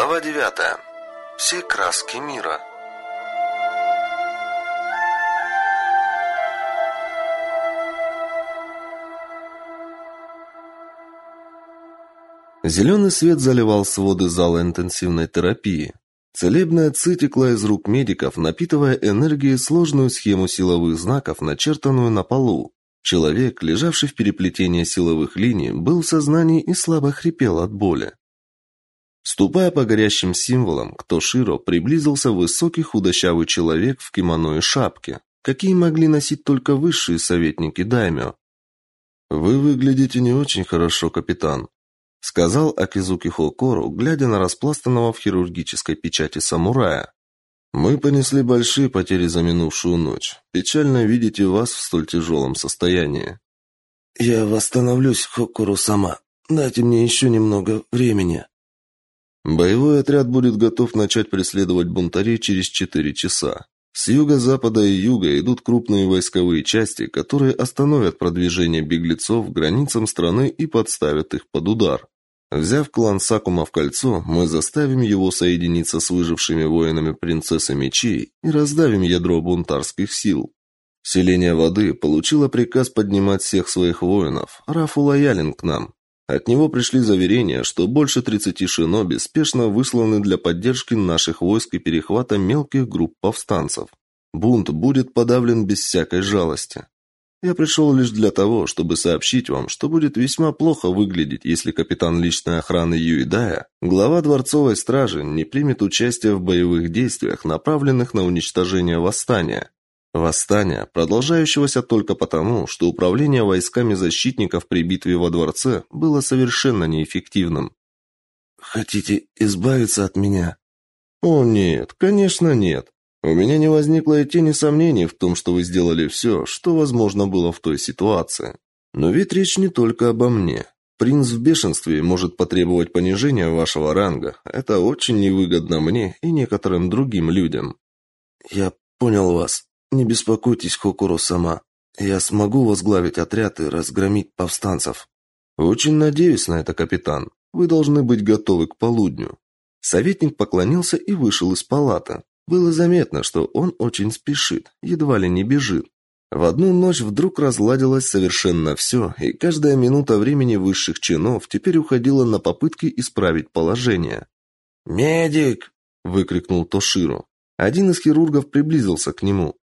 Глава 9. Все краски мира. Зеленый свет заливал своды зала интенсивной терапии. Целебная ци текла из рук медиков, напитывая энергией сложную схему силовых знаков, начертанную на полу. Человек, лежавший в переплетении силовых линий, был в сознании и слабо хрипел от боли. Ступая по горящим символам, к Тоширо приблизился высокий худощавый человек в кимоно и шапке, какие могли носить только высшие советники даймё. «Вы выглядите не очень хорошо, капитан», — сказал Акизуки Хокору, глядя на распластанного в хирургической печати самурая. Мы понесли большие потери за минувшую ночь. Печально видеть вас в столь тяжелом состоянии. Я восстановлюсь, Хокуру сама. Дайте мне еще немного времени. Боевой отряд будет готов начать преследовать бунтарей через четыре часа. С юга-запада и юга идут крупные войсковые части, которые остановят продвижение беглецов к границам страны и подставят их под удар. Взяв клан Сакума в кольцо, мы заставим его соединиться с выжившими воинами принцессы Мечей и раздавим ядро бунтарских сил. Селение воды получило приказ поднимать всех своих воинов. Рафу лоялен к нам. От него пришли заверения, что больше 30 шиноби спешно высланы для поддержки наших войск и перехвата мелких групп повстанцев. Бунт будет подавлен без всякой жалости. Я пришел лишь для того, чтобы сообщить вам, что будет весьма плохо выглядеть, если капитан личной охраны Юидая, глава дворцовой стражи, не примет участие в боевых действиях, направленных на уничтожение восстания. Восстания, продолжающегося только потому, что управление войсками защитников при битве во дворце было совершенно неэффективным. Хотите избавиться от меня? О нет, конечно нет. У меня не возникло и тени сомнений в том, что вы сделали все, что возможно было в той ситуации. Но ведь речь не только обо мне. Принц в бешенстве может потребовать понижения вашего ранга. Это очень невыгодно мне и некоторым другим людям. Я понял вас. Не беспокойтесь, Хокуру сама. Я смогу возглавить отряд и разгромить повстанцев. Очень надеюсь на это, капитан. Вы должны быть готовы к полудню. Советник поклонился и вышел из палаты. Было заметно, что он очень спешит, едва ли не бежит. В одну ночь вдруг разладилось совершенно все, и каждая минута времени высших чинов теперь уходила на попытки исправить положение. «Медик!» – выкрикнул Тоширо. Один из хирургов приблизился к нему.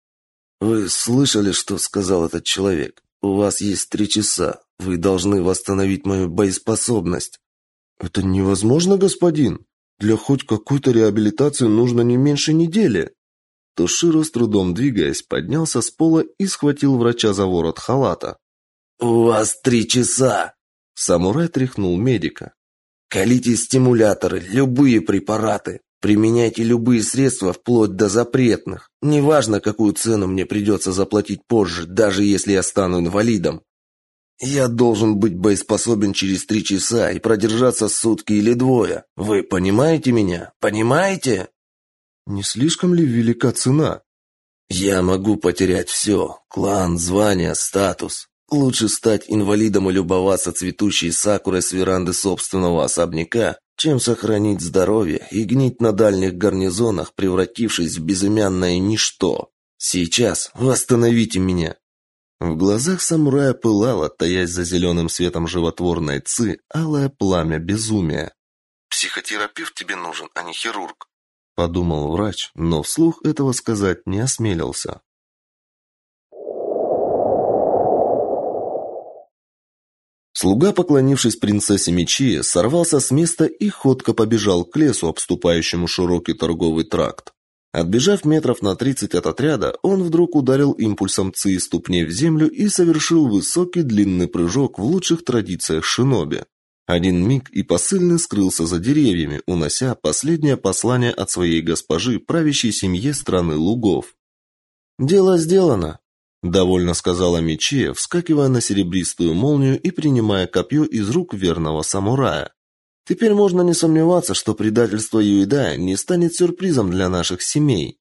«Вы слышали, что сказал этот человек? У вас есть три часа. Вы должны восстановить мою боеспособность». «Это невозможно, господин!» Для хоть какой-то реабилитации нужно не меньше недели. Тоширо с трудом двигаясь, поднялся с пола и схватил врача за ворот халата. «У вас три часа!» Самурай тряхнул медика. «Колите стимуляторы, любые препараты. Применяйте любые средства, вплоть до запретных. Неважно, какую цену мне придется заплатить позже, даже если я стану инвалидом. Я должен быть боеспособен через три часа и продержаться сутки или двое. Вы понимаете меня? Понимаете? Не слишком ли велика цена? Я могу потерять все. Клан, звание, статус. Лучше стать инвалидом и любоваться цветущей сакурой с веранды собственного особняка, чем сохранить здоровье и гнить на дальних гарнизонах, превратившись в безымянное ничто. Сейчас восстановите меня. В глазах самурая пылало, таясь за зеленым светом животворной ци, алое пламя безумия. «Психотерапевт тебе нужен, а не хирург», — подумал врач, но вслух этого сказать не осмелился. Слуга, поклонившись принцессе Мечи, сорвался с места и ходко побежал к лесу, обступающему широкий торговый тракт. Отбежав метров на тридцать от отряда, он вдруг ударил импульсом ци ступней в землю и совершил высокий длинный прыжок в лучших традициях шиноби. Один миг и посыльный скрылся за деревьями, унося последнее послание от своей госпожи, правящей семье страны лугов. «Дело сделано», — довольно сказала Мечея, вскакивая на серебристую молнию и принимая копье из рук верного самурая. Теперь можно не сомневаться, что предательство Юидая не станет сюрпризом для наших семей.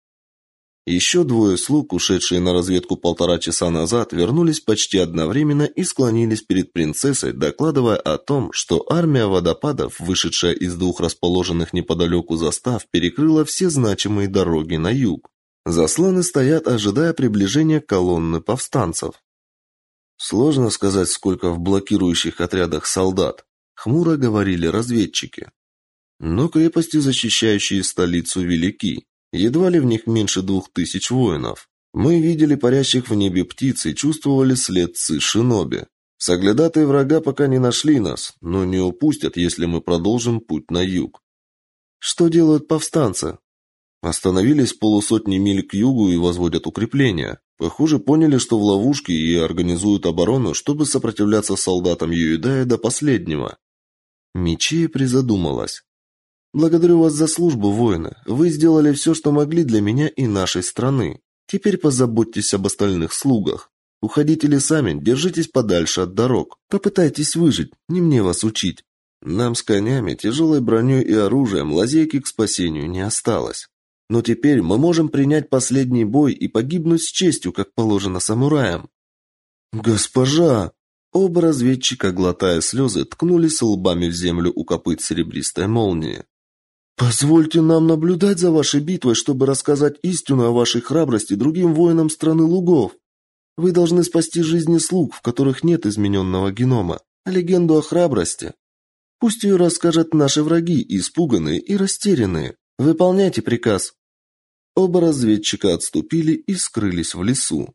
Еще двое слуг, ушедшие на разведку полтора часа назад, вернулись почти одновременно и склонились перед принцессой, докладывая о том, что армия водопадов, вышедшая из двух расположенных неподалеку застав, перекрыла все значимые дороги на юг. Заслоны стоят, ожидая приближения колонны повстанцев. Сложно сказать, сколько в блокирующих отрядах солдат, хмуро говорили разведчики. Но крепости, защищающие столицу, велики. Едва ли в них меньше двух тысяч воинов. Мы видели парящих в небе птиц и чувствовали след Ци-Шиноби. Соглядатые врага пока не нашли нас, но не упустят, если мы продолжим путь на юг. Что делают повстанцы? Остановились полусотни миль к югу и возводят укрепления. Похоже, поняли, что в ловушке и организуют оборону, чтобы сопротивляться солдатам Юидая до последнего. Мечи призадумалась. Благодарю вас за службу, воины. Вы сделали все, что могли для меня и нашей страны. Теперь позаботьтесь об остальных слугах. Уходите лесами, держитесь подальше от дорог. Попытайтесь выжить, не мне вас учить. Нам с конями, тяжелой броней и оружием лазейки к спасению не осталось. Но теперь мы можем принять последний бой и погибнуть с честью, как положено самураям. Госпожа, оба разведчика, глотая слезы, ткнулись лбами в землю у копыт серебристой молнии. Позвольте нам наблюдать за вашей битвой, чтобы рассказать истину о вашей храбрости другим воинам страны лугов. Вы должны спасти жизни слуг, в которых нет измененного генома, а легенду о храбрости. Пусть ее расскажут наши враги, испуганные и растерянные. Выполняйте приказ. Оба разведчика отступили и скрылись в лесу.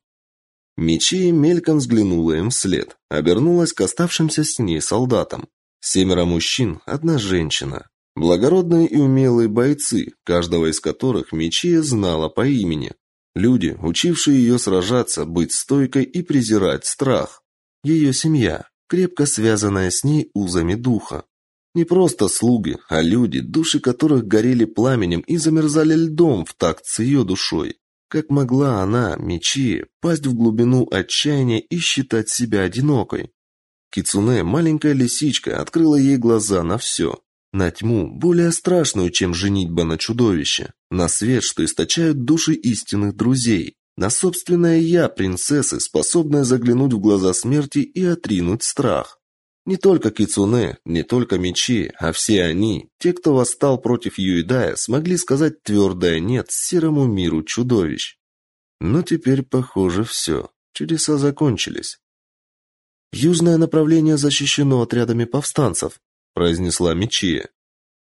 Мечей мельком взглянула им вслед, обернулась к оставшимся с ней солдатам. Семеро мужчин, одна женщина. Благородные и умелые бойцы, каждого из которых Мечия знала по имени. Люди, учившие ее сражаться, быть стойкой и презирать страх. Ее семья, крепко связанная с ней узами духа. Не просто слуги, а люди, души которых горели пламенем и замерзали льдом в такт с ее душой. Как могла она, Мечи, пасть в глубину отчаяния и считать себя одинокой? Кицуне, маленькая лисичка, открыла ей глаза на все. На тьму, более страшную, чем женитьба на чудовище. На свет, что источают души истинных друзей. На собственное «я» принцессы, способное заглянуть в глаза смерти и отринуть страх. Не только Кицуне, не только мечи, а все они, те, кто восстал против Юидая, смогли сказать твердое «нет» серому миру чудовищ. Но теперь, похоже, все. Чудеса закончились. Южное направление защищено отрядами повстанцев, произнесла Мичия.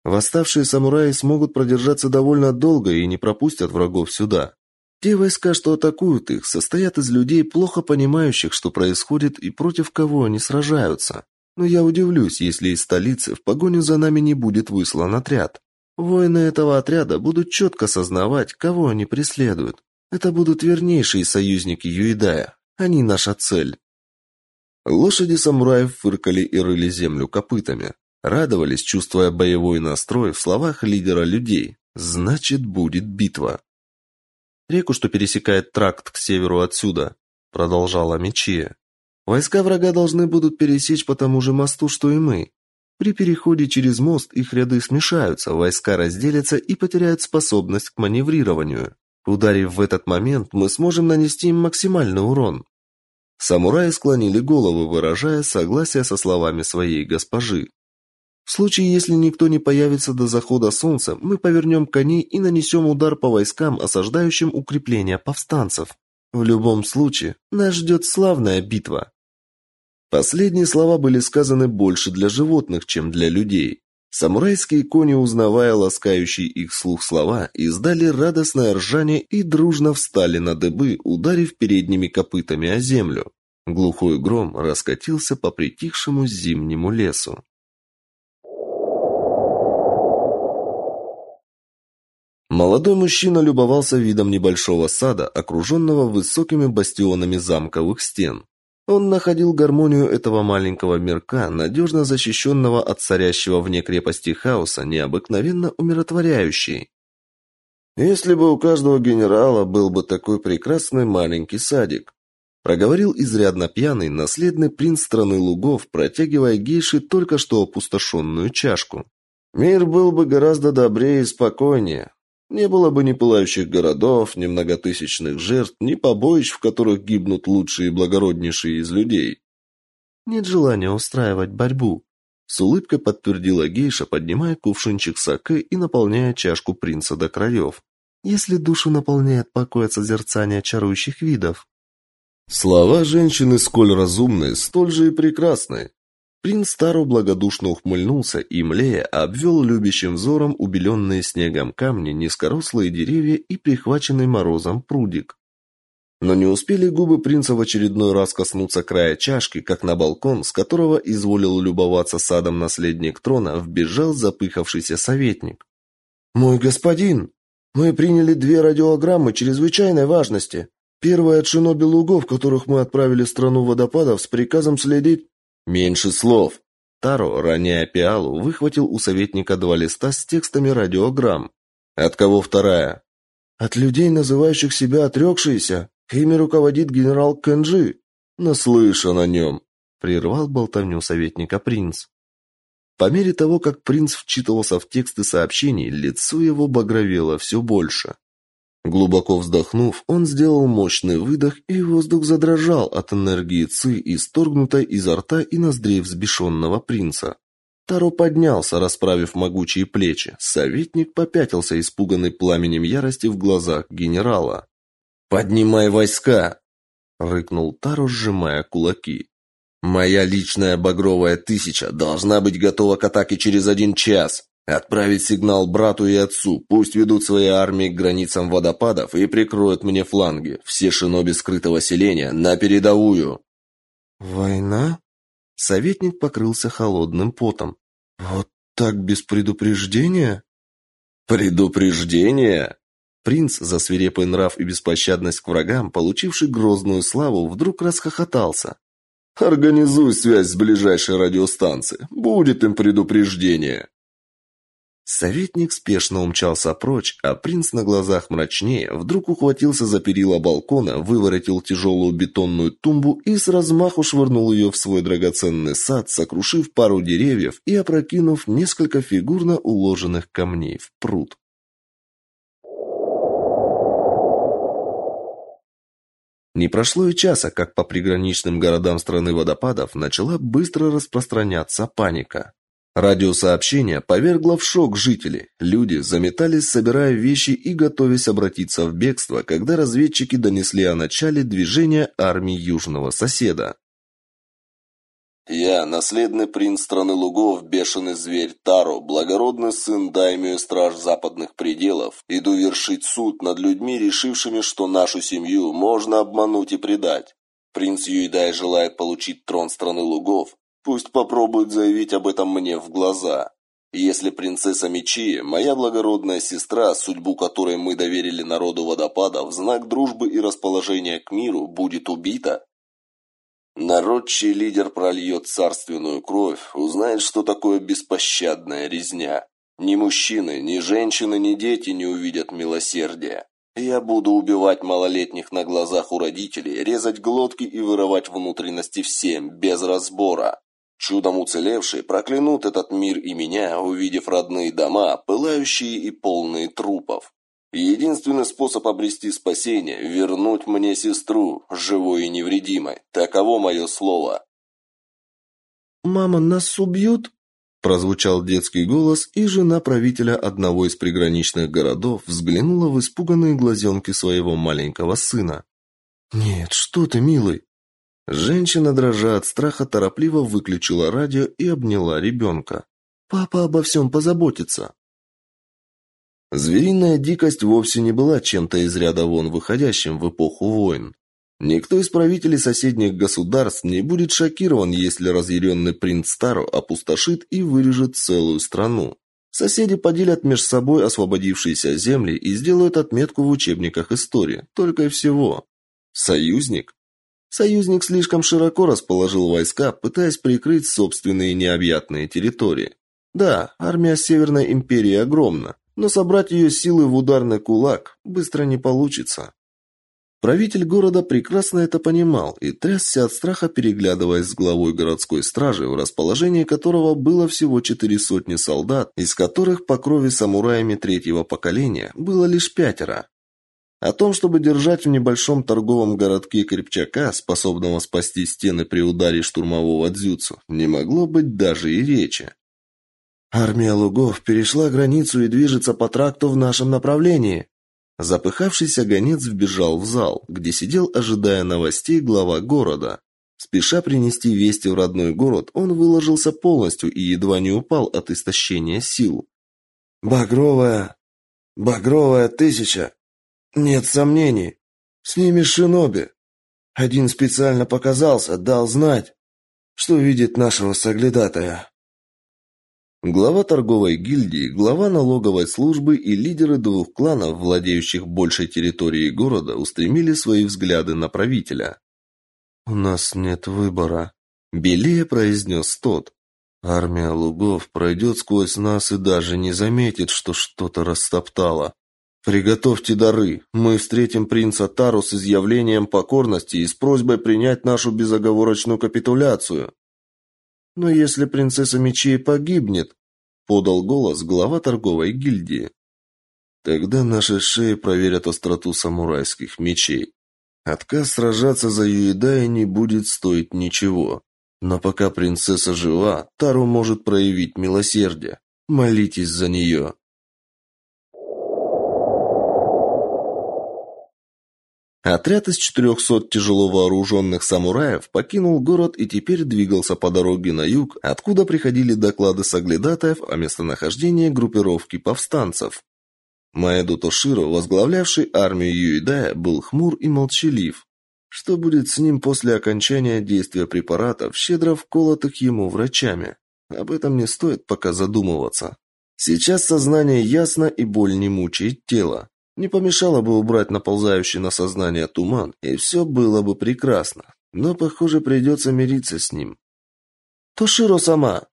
Восставшие самураи смогут продержаться довольно долго и не пропустят врагов сюда. Те войска, что атакуют их, состоят из людей, плохо понимающих, что происходит и против кого они сражаются. Но я удивлюсь, если из столицы в погоню за нами не будет выслан отряд. Воины этого отряда будут четко сознавать, кого они преследуют. Это будут вернейшие союзники Юидая. Они наша цель. Лошади самураев фыркали и рыли землю копытами. Радовались, чувствуя боевой настрой в словах лидера людей. Значит, будет битва. Реку, что пересекает тракт к северу отсюда, продолжала Мечия. Войска врага должны будут пересечь по тому же мосту, что и мы. При переходе через мост их ряды смешаются, войска разделятся и потеряют способность к маневрированию. Ударив в этот момент, мы сможем нанести им максимальный урон. Самураи склонили головы, выражая согласие со словами своей госпожи. В случае, если никто не появится до захода солнца, мы повернем коней и нанесем удар по войскам, осаждающим укрепления повстанцев. В любом случае, нас ждет славная битва. Последние слова были сказаны больше для животных, чем для людей. Самурайские кони, узнавая ласкающие их слух слова, издали радостное ржание и дружно встали на дыбы, ударив передними копытами о землю. Глухой гром раскатился по притихшему зимнему лесу. Молодой мужчина любовался видом небольшого сада, окруженного высокими бастионами замковых стен. Он находил гармонию этого маленького мирка, надежно защищенного от царящего вне крепости хаоса, необыкновенно умиротворяющей. «Если бы у каждого генерала был бы такой прекрасный маленький садик», проговорил изрядно пьяный наследный принц страны лугов, протягивая гейши только что опустошенную чашку. «Мир был бы гораздо добрее и спокойнее. Не было бы ни пылающих городов, ни многотысячных жертв, ни побоищ, в которых гибнут лучшие и благороднейшие из людей. Нет желания устраивать борьбу, с улыбкой подтвердила гейша, поднимая кувшинчик саке и наполняя чашку принца до краев. Если душу наполняет покой от созерцания чарующих видов. Слова женщины сколь разумные, столь же и прекрасные. Принц Таро благодушно ухмыльнулся и, млея, обвел любящим взором убеленные снегом камни, низкорослые деревья и прихваченный морозом прудик. Но не успели губы принца в очередной раз коснуться края чашки, как на балкон, с которого изволил любоваться садом наследник трона, вбежал запыхавшийся советник. «Мой господин, мы приняли две радиограммы чрезвычайной важности. Первая от шиноби лугов, которых мы отправили в страну водопадов с приказом следить...» «Меньше слов!» Таро, роняя пиалу, выхватил у советника два листа с текстами радиограмм. «От кого вторая?» «От людей, называющих себя отрекшиеся. Ими руководит генерал Кенджи. Наслышан о нем», — прервал болтовню советника принц. По мере того, как принц вчитывался в тексты сообщений, лицо его багровело все больше. Глубоко вздохнув, он сделал мощный выдох, и воздух задрожал от энергии ци, исторгнутой изо рта и ноздрей взбешенного принца. Таро поднялся, расправив могучие плечи. Советник попятился, испуганный пламенем ярости в глазах генерала. «Поднимай войска!» — рыкнул Таро, сжимая кулаки. «Моя личная багровая тысяча должна быть готова к атаке через один час. Отправить сигнал брату и отцу, пусть ведут свои армии к границам водопадов и прикроют мне фланги. Все шиноби скрытого селения на передовую!» «Война?» Советник покрылся холодным потом. «Вот так без предупреждения?» «Предупреждение?» Принц, за свирепый нрав и беспощадность к врагам, получивший грозную славу, вдруг расхохотался. «Организуй связь с ближайшей радиостанцией. Будет им предупреждение». Советник спешно умчался прочь, а принц на глазах мрачнее вдруг ухватился за перила балкона, выворотил тяжелую бетонную тумбу и с размаху швырнул ее в свой драгоценный сад, сокрушив пару деревьев и опрокинув несколько фигурно уложенных камней в пруд. Не прошло и часа, как по приграничным городам страны водопадов начала быстро распространяться паника. Радиосообщение повергло в шок жителей. Люди заметались, собирая вещи и готовясь обратиться в бегство, когда разведчики донесли о начале движения армии южного соседа. Я, наследный принц страны лугов, бешеный зверь Таро, благородный сын даймё и страж западных пределов, иду вершить суд над людьми, решившими, что нашу семью можно обмануть и предать. Принц Юидай желает получить трон страны лугов, пусть попробует заявить об этом мне в глаза. Если принцесса Мечи, моя благородная сестра, судьбу которой мы доверили народу водопада в знак дружбы и расположения к миру, будет убита, Народ, чей лидер прольет царственную кровь, узнает, что такое беспощадная резня. Ни мужчины, ни женщины, ни дети не увидят милосердия. Я буду убивать малолетних на глазах у родителей, резать глотки и вырывать внутренности всем, без разбора. Чудом уцелевшие проклянут этот мир и меня, увидев родные дома, пылающие и полные трупов. Единственный способ обрести спасение – вернуть мне сестру, живой и невредимой. Таково мое слово. «Мама, нас убьют?» Прозвучал детский голос, и жена правителя одного из приграничных городов взглянула в испуганные глазенки своего маленького сына. «Нет, что ты, милый!» Женщина, дрожа от страха, торопливо выключила радио и обняла ребенка. «Папа обо всем позаботится!» Звериная дикость вовсе не была чем-то из ряда вон выходящим в эпоху войн. Никто из правителей соседних государств не будет шокирован, если разъяренный принц Старо опустошит и вырежет целую страну. Соседи поделят между собой освободившиеся земли и сделают отметку в учебниках истории, только и всего. Союзник? Союзник слишком широко расположил войска, пытаясь прикрыть собственные необъятные территории. Да, армия Северной империи огромна, но собрать ее силы в ударный кулак быстро не получится. Правитель города прекрасно это понимал и трясся от страха, переглядываясь с главой городской стражи, в расположении которого было всего четыре сотни солдат, из которых по крови самураями третьего поколения было лишь пятеро. О том, чтобы держать в небольшом торговом городке крепчака, способного спасти стены при ударе штурмового дзюцу, не могло быть даже и речи. «Армия лугов перешла границу и движется по тракту в нашем направлении», Запыхавшийся гонец вбежал в зал, где сидел, ожидая новостей глава города. Спеша принести вести в родной город, он выложился полностью и едва не упал от истощения сил. «Багровая! Багровая тысяча! Нет сомнений! С ними шиноби! Один специально показался, дал знать, что видит нашего соглядатая!» Глава торговой гильдии, глава налоговой службы и лидеры двух кланов, владеющих большей территорией города, устремили свои взгляды на правителя. «У нас нет выбора», – белее произнес тот. «Армия лугов пройдет сквозь нас и даже не заметит, что что-то растоптало. Приготовьте дары. Мы встретим принца Тару с изъявлением покорности и с просьбой принять нашу безоговорочную капитуляцию. Но если принцесса мечей погибнет, подал голос глава торговой гильдии. Тогда наши шеи проверят остроту самурайских мечей. Отказ сражаться за Юидая не будет стоить ничего. Но пока принцесса жива, Тару может проявить милосердие. Молитесь за нее. Отряд из 400 тяжело вооруженных самураев покинул город и теперь двигался по дороге на юг, откуда приходили доклады соглядатаев о местонахождении группировки повстанцев. Маэду Тоширо, возглавлявший армию Юидая, был хмур и молчалив. Что будет с ним после окончания действия препаратов, щедро вколотых ему врачами? Об этом не стоит пока задумываться. Сейчас сознание ясно и боль не мучает тело. Не помешало бы убрать наползающий на сознание туман, и все было бы прекрасно. Но, похоже, придется мириться с ним. «Тоширо сама!»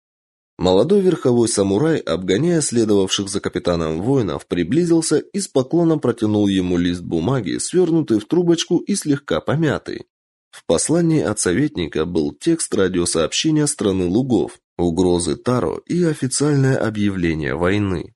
Молодой верховой самурай, обгоняя следовавших за капитаном воинов, приблизился и с поклоном протянул ему лист бумаги, свернутый в трубочку и слегка помятый. В послании от советника был текст радиосообщения страны лугов, угрозы Таро и официальное объявление войны.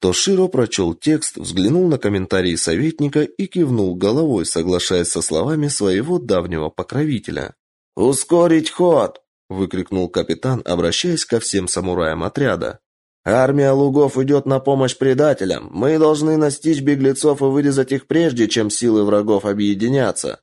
Тоширо прочел текст, взглянул на комментарии советника и кивнул головой, соглашаясь со словами своего давнего покровителя. «Ускорить ход!» – выкрикнул капитан, обращаясь ко всем самураям отряда. «Армия лугов идет на помощь предателям. Мы должны настичь беглецов и вырезать их прежде, чем силы врагов объединятся».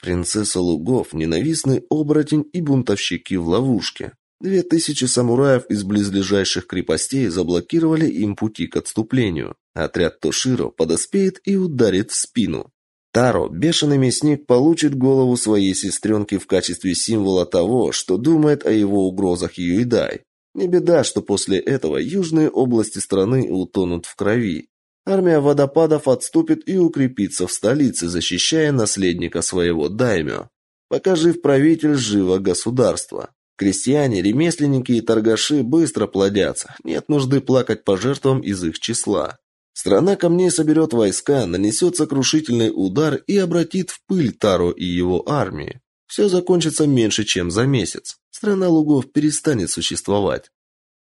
Принцесса лугов, ненавистный оборотень и бунтовщики в ловушке. Две тысячи самураев из близлежащих крепостей заблокировали им пути к отступлению. Отряд Тоширо подоспеет и ударит в спину. Таро, бешеный мясник, получит голову своей сестренки в качестве символа того, что думает о его угрозах Юидай. Не беда, что после этого южные области страны утонут в крови. Армия водопадов отступит и укрепится в столице, защищая наследника своего даймё. Пока жив правитель, живо государство. Крестьяне, ремесленники и торгаши быстро плодятся. Нет нужды плакать по жертвам из их числа. Страна камней соберет войска, нанесет сокрушительный удар и обратит в пыль Таро и его армии. Все закончится меньше, чем за месяц. Страна лугов перестанет существовать.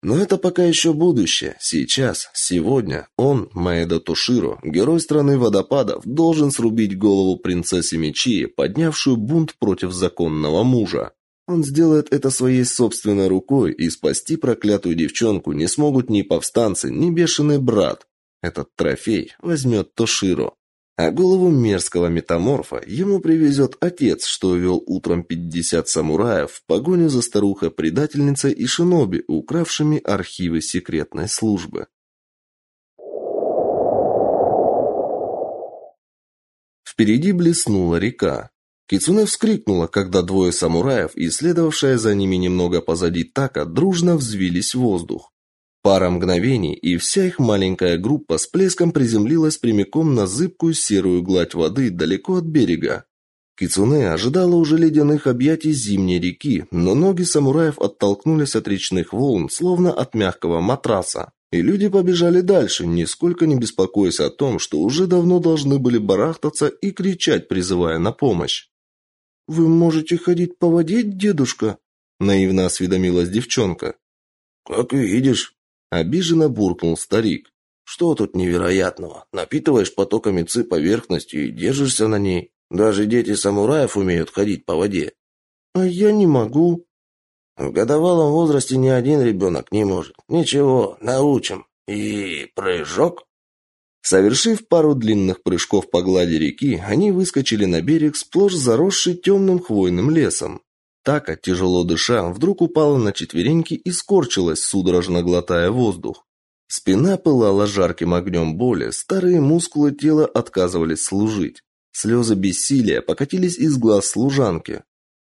Но это пока еще будущее. Сейчас, сегодня, он, Маэда Туширо, герой страны водопадов, должен срубить голову принцессе Мечи, поднявшую бунт против законного мужа. Он сделает это своей собственной рукой, и спасти проклятую девчонку не смогут ни повстанцы, ни бешеный брат. Этот трофей возьмет Тоширо. А голову мерзкого метаморфа ему привезет отец, что вел утром пятьдесят самураев в погоню за старухой-предательницей и шиноби, укравшими архивы секретной службы. Впереди блеснула река. Кицуне вскрикнула, когда двое самураев и следовавшая за ними немного позади Така дружно взвились в воздух. Пара мгновений, и вся их маленькая группа с плеском приземлилась прямиком на зыбкую серую гладь воды далеко от берега. Кицуне ожидала уже ледяных объятий зимней реки, но ноги самураев оттолкнулись от речных волн, словно от мягкого матраса. И люди побежали дальше, нисколько не беспокоясь о том, что уже давно должны были барахтаться и кричать, призывая на помощь. «Вы можете ходить по воде, дедушка?» – наивно осведомилась девчонка. «Как видишь», – обиженно буркнул старик. «Что тут невероятного? Напитываешь потоками ци поверхностью и держишься на ней. Даже дети самураев умеют ходить по воде». «А я не могу», в годовалом возрасте ни один ребенок не может. Ничего, научим. И прыжок. Совершив пару длинных прыжков по глади реки, они выскочили на берег, сплошь заросший темным хвойным лесом. Така, тяжело дыша, вдруг упала на четвереньки и скорчилась, судорожно глотая воздух. Спина пылала жарким огнем боли, старые мускулы тела отказывались служить. Слезы бессилия покатились из глаз служанки.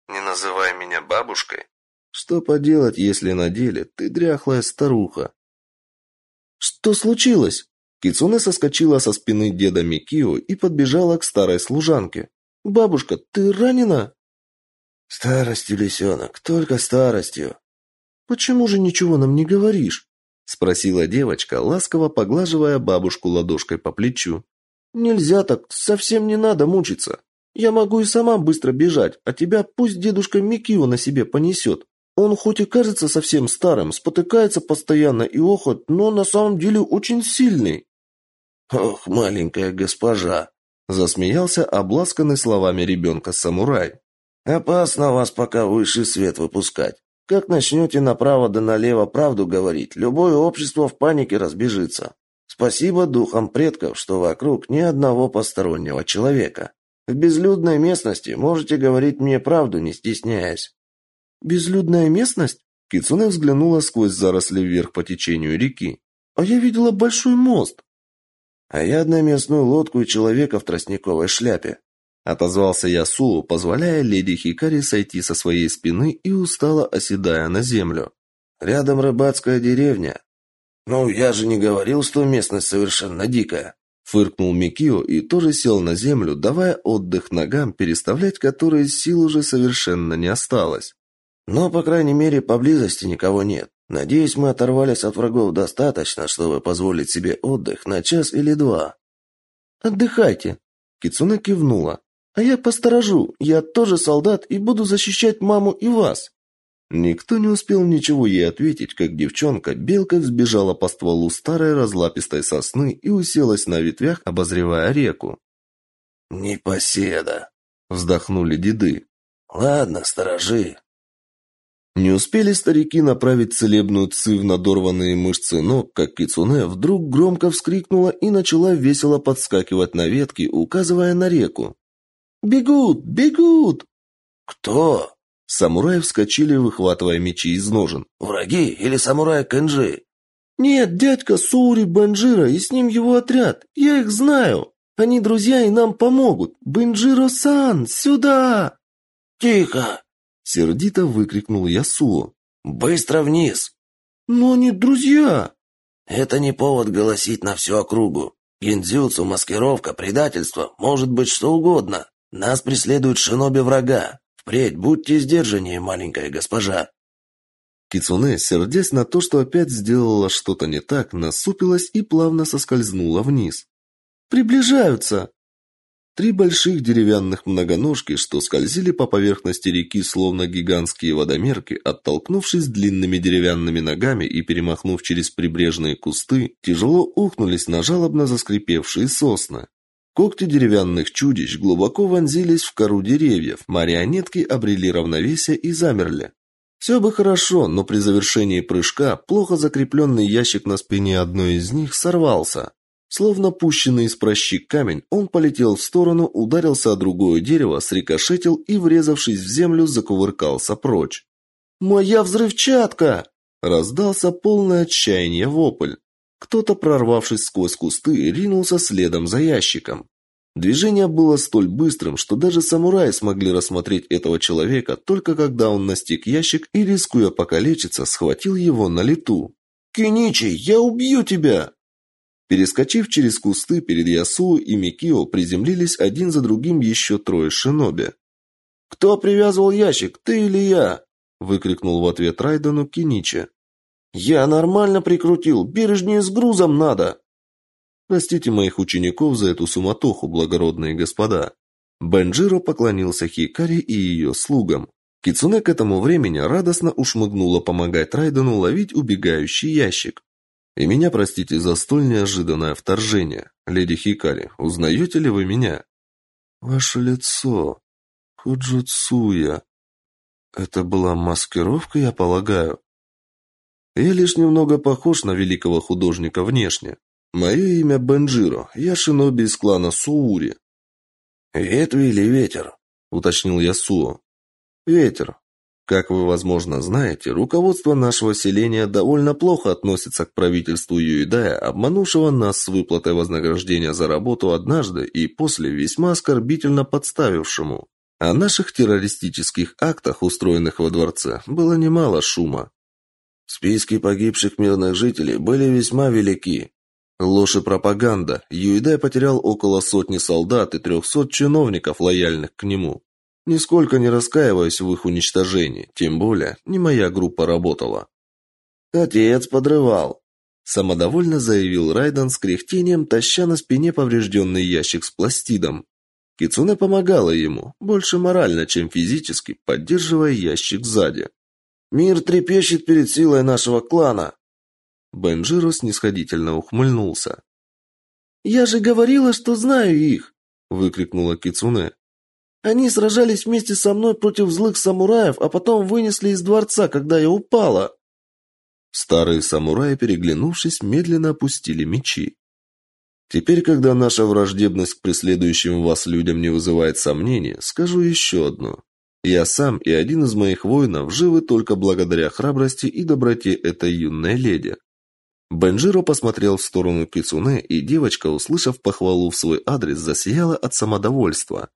«Не называй меня бабушкой», что поделать, если на деле ты дряхлая старуха? Что случилось? Кицуне соскочила со спины деда Микио и подбежала к старой служанке. Бабушка, ты ранена? Старостью, лисенок, только старостью. Почему же ничего нам не говоришь? спросила девочка, ласково поглаживая бабушку ладошкой по плечу. Нельзя так, совсем не надо мучиться. Я могу и сама быстро бежать, а тебя пусть дедушка Микио на себе понесет. Он хоть и кажется совсем старым, спотыкается постоянно и охот, но на самом деле очень сильный. Ох, маленькая госпожа, засмеялся обласканный словами ребенка самурай. Опасно вас пока высший свет выпускать. Как начнете направо да налево правду говорить, любое общество в панике разбежится. Спасибо духам предков, что вокруг ни одного постороннего человека. В безлюдной местности можете говорить мне правду, не стесняясь. Безлюдная местность? Кицуне взглянула сквозь заросли вверх по течению реки. А я видела большой мост. А я одноместную лодку и человека в тростниковой шляпе. Отозвался Ясуо, позволяя леди Хикари сойти со своей спины и устало оседая на землю. Рядом рыбацкая деревня. Ну, я же не говорил, что местность совершенно дикая. Фыркнул Микио и тоже сел на землю, давая отдых ногам, переставлять которые сил уже совершенно не осталось. Но, по крайней мере, поблизости никого нет. Надеюсь, мы оторвались от врагов достаточно, чтобы позволить себе отдых на час или два. Отдыхайте, Кицуна кивнула. А я посторожу. Я тоже солдат и буду защищать маму и вас. Никто не успел ничего ей ответить, как девчонка белкой взбежала по стволу старой разлапистой сосны и уселась на ветвях, обозревая реку. «Непоседа!» – вздохнули деды. «Ладно, сторожи, не успели старики направить целебную ци в надорванные мышцы ног, как кицуне вдруг громко вскрикнула и начала весело подскакивать на ветки, указывая на реку. «Бегут! Бегут!» «Кто?» Самураи вскочили, выхватывая мечи из ножен. «Враги или самурай Кэнджи?» «Нет, дядька Соури Банжира и с ним его отряд. Я их знаю. Они друзья и нам помогут. Бенджиро-сан, сюда!» «Тихо!» Сердито выкрикнул Ясуо. «Быстро вниз!» «Но они друзья!» «Это не повод голосить на всю округу. Гиндзюцу, маскировка, предательство, может быть что угодно. Нас преследует шиноби врага. Впредь будьте сдержаннее, маленькая госпожа». Кицуне, сердясь на то, что опять сделала что-то не так, насупилась и плавно соскользнула вниз. «Приближаются!» Три больших деревянных многоножки, что скользили по поверхности реки словно гигантские водомерки, оттолкнувшись длинными деревянными ногами и перемахнув через прибрежные кусты, тяжело ухнулись на жалобно заскрипевшие сосны. Когти деревянных чудищ глубоко вонзились в кору деревьев, марионетки обрели равновесие и замерли. Все бы хорошо, но при завершении прыжка плохо закрепленный ящик на спине одной из них сорвался. Словно пущенный из прощи камень, он полетел в сторону, ударился о другое дерево, срикошетил и, врезавшись в землю, закувыркался прочь. «Моя взрывчатка!» Раздался полное отчаяние вопль. Кто-то, прорвавшись сквозь кусты, ринулся следом за ящиком. Движение было столь быстрым, что даже самураи смогли рассмотреть этого человека только когда он настиг ящик и, рискуя покалечиться, схватил его на лету. «Киничи, я убью тебя!» Перескочив через кусты, перед Ясуо и Микио приземлились один за другим еще трое шиноби. «Кто привязывал ящик, ты или я?» – выкрикнул в ответ Райдену Киничи. «Я нормально прикрутил, бережнее с грузом надо!» Простите моих учеников за эту суматоху, благородные господа. Бенджиро поклонился Хикари и ее слугам. Кицуне к этому времени радостно ушмыгнула помогать Райдену ловить убегающий ящик. И меня простите за столь неожиданное вторжение. Леди Хикари, узнаете ли вы меня? Ваше лицо. Худжуцуя. Это была маскировка, я полагаю. Я лишь немного похож на великого художника внешне. Мое имя Бенджиро, я шиноби из клана Суури. Ветви или ветер? уточнил я Суо. Ветер. Как вы, возможно, знаете, руководство нашего селения довольно плохо относится к правительству Юидая, обманувшего нас с выплатой вознаграждения за работу однажды и после весьма оскорбительно подставившему. О наших террористических актах, устроенных во дворце, было немало шума. Списки погибших мирных жителей были весьма велики, Ложь и пропаганда. Юидай потерял около сотни солдат и трехсот чиновников, лояльных к нему. Нисколько не раскаиваюсь в их уничтожении, тем более не моя группа работала. Отец подрывал, самодовольно заявил Райдан с кряхтением, таща на спине поврежденный ящик с пластидом. Кицуне помогала ему, больше морально, чем физически, поддерживая ящик сзади. Мир трепещет перед силой нашего клана, Бенджиро снисходительно ухмыльнулся. «Я же говорила, что знаю их!» – выкрикнула Кицуне. «Они сражались вместе со мной против злых самураев, а потом вынесли из дворца, когда я упала!» Старые самураи, переглянувшись, медленно опустили мечи. Теперь, когда наша враждебность к преследующим вас людям не вызывает сомнений, скажу еще одно. Я сам и один из моих воинов живы только благодаря храбрости и доброте этой юной леди. Бенжиро посмотрел в сторону Кицуне, и девочка, услышав похвалу в свой адрес, засияла от самодовольства.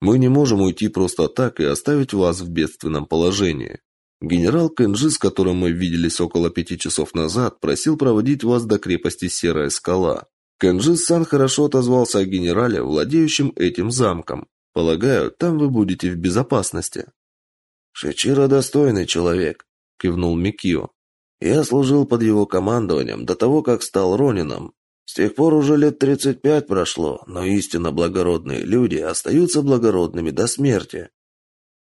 Мы не можем уйти просто так и оставить вас в бедственном положении. Генерал Кенджи, с которым мы виделись около пяти часов назад, просил проводить вас до крепости Серая скала. Кенджи-сан хорошо отозвался о генерале, владеющем этим замком. Полагаю, там вы будете в безопасности. Шичиро достойный человек, кивнул Микио. Я служил под его командованием до того, как стал Ронином. С тех пор уже лет тридцать пять прошло, но истинно благородные люди остаются благородными до смерти.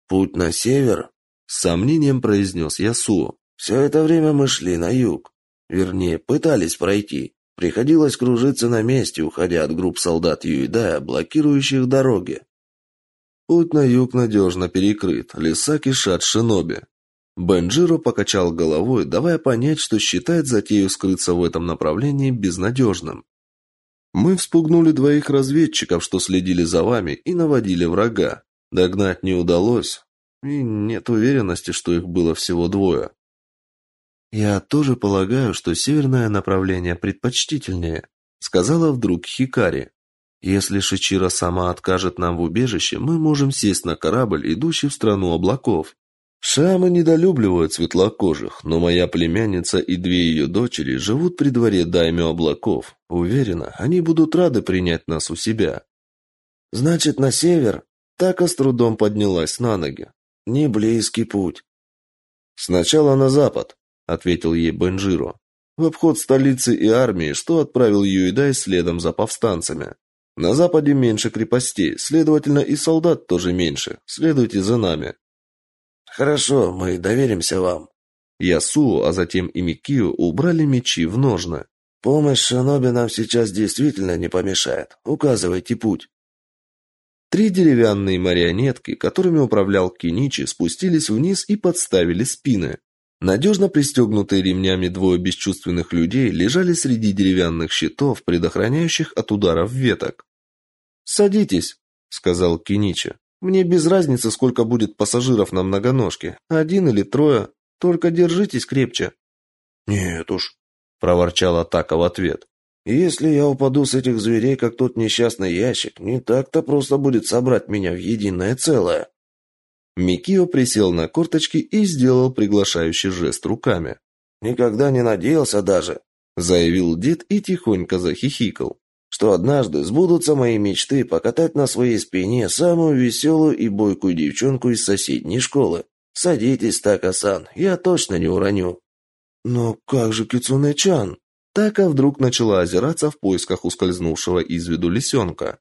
Путь на север, с сомнением произнес Ясу. Все это время мы шли на юг. Вернее, пытались пройти. Приходилось кружиться на месте, уходя от групп солдат Юидая, блокирующих дороги. Путь на юг надежно перекрыт, леса кишат шиноби. Бенджиро покачал головой, давая понять, что считает затею скрыться в этом направлении безнадежным. Мы вспугнули двоих разведчиков, что следили за вами и наводили врага. Догнать не удалось, и нет уверенности, что их было всего двое. Я тоже полагаю, что северное направление предпочтительнее, сказала вдруг Хикари. Если Шичира сама откажет нам в убежище, мы можем сесть на корабль, идущий в страну облаков. Шамы недолюбливают светлокожих, но моя племянница и две ее дочери живут при дворе даймё облаков. Уверена, они будут рады принять нас у себя. Значит, на север? Така с трудом поднялась на ноги. Не близкий путь. Сначала на запад, ответил ей Бенжиро. В обход столицы и армии, что отправил Юидай следом за повстанцами. На западе меньше крепостей, следовательно, и солдат тоже меньше. Следуйте за нами. Хорошо, мы доверимся вам. Ясу, а затем и Микио убрали мечи в ножны. Помощь Шиноби нам сейчас действительно не помешает. Указывайте путь. Три деревянные марионетки, которыми управлял Киничи, спустились вниз и подставили спины. Надежно пристегнутые ремнями двое бесчувственных людей лежали среди деревянных щитов, предохраняющих от ударов веток. «Садитесь», — сказал Киничи. Мне без разницы, сколько будет пассажиров на многоножке, один или трое, только держитесь крепче. Нет уж, проворчал Атака в ответ. Если я упаду с этих зверей, как тот несчастный ящик, не так-то просто будет собрать меня в единое целое. Микио присел на корточки и сделал приглашающий жест руками. Никогда не надеялся даже, заявил дед и тихонько захихикал что однажды сбудутся мои мечты покатать на своей спине самую веселую и бойкую девчонку из соседней школы. Садитесь, Така-сан, я точно не уроню. Но как же Кицунэ-чан? Така вдруг начала озираться в поисках ускользнувшего из виду лисенка.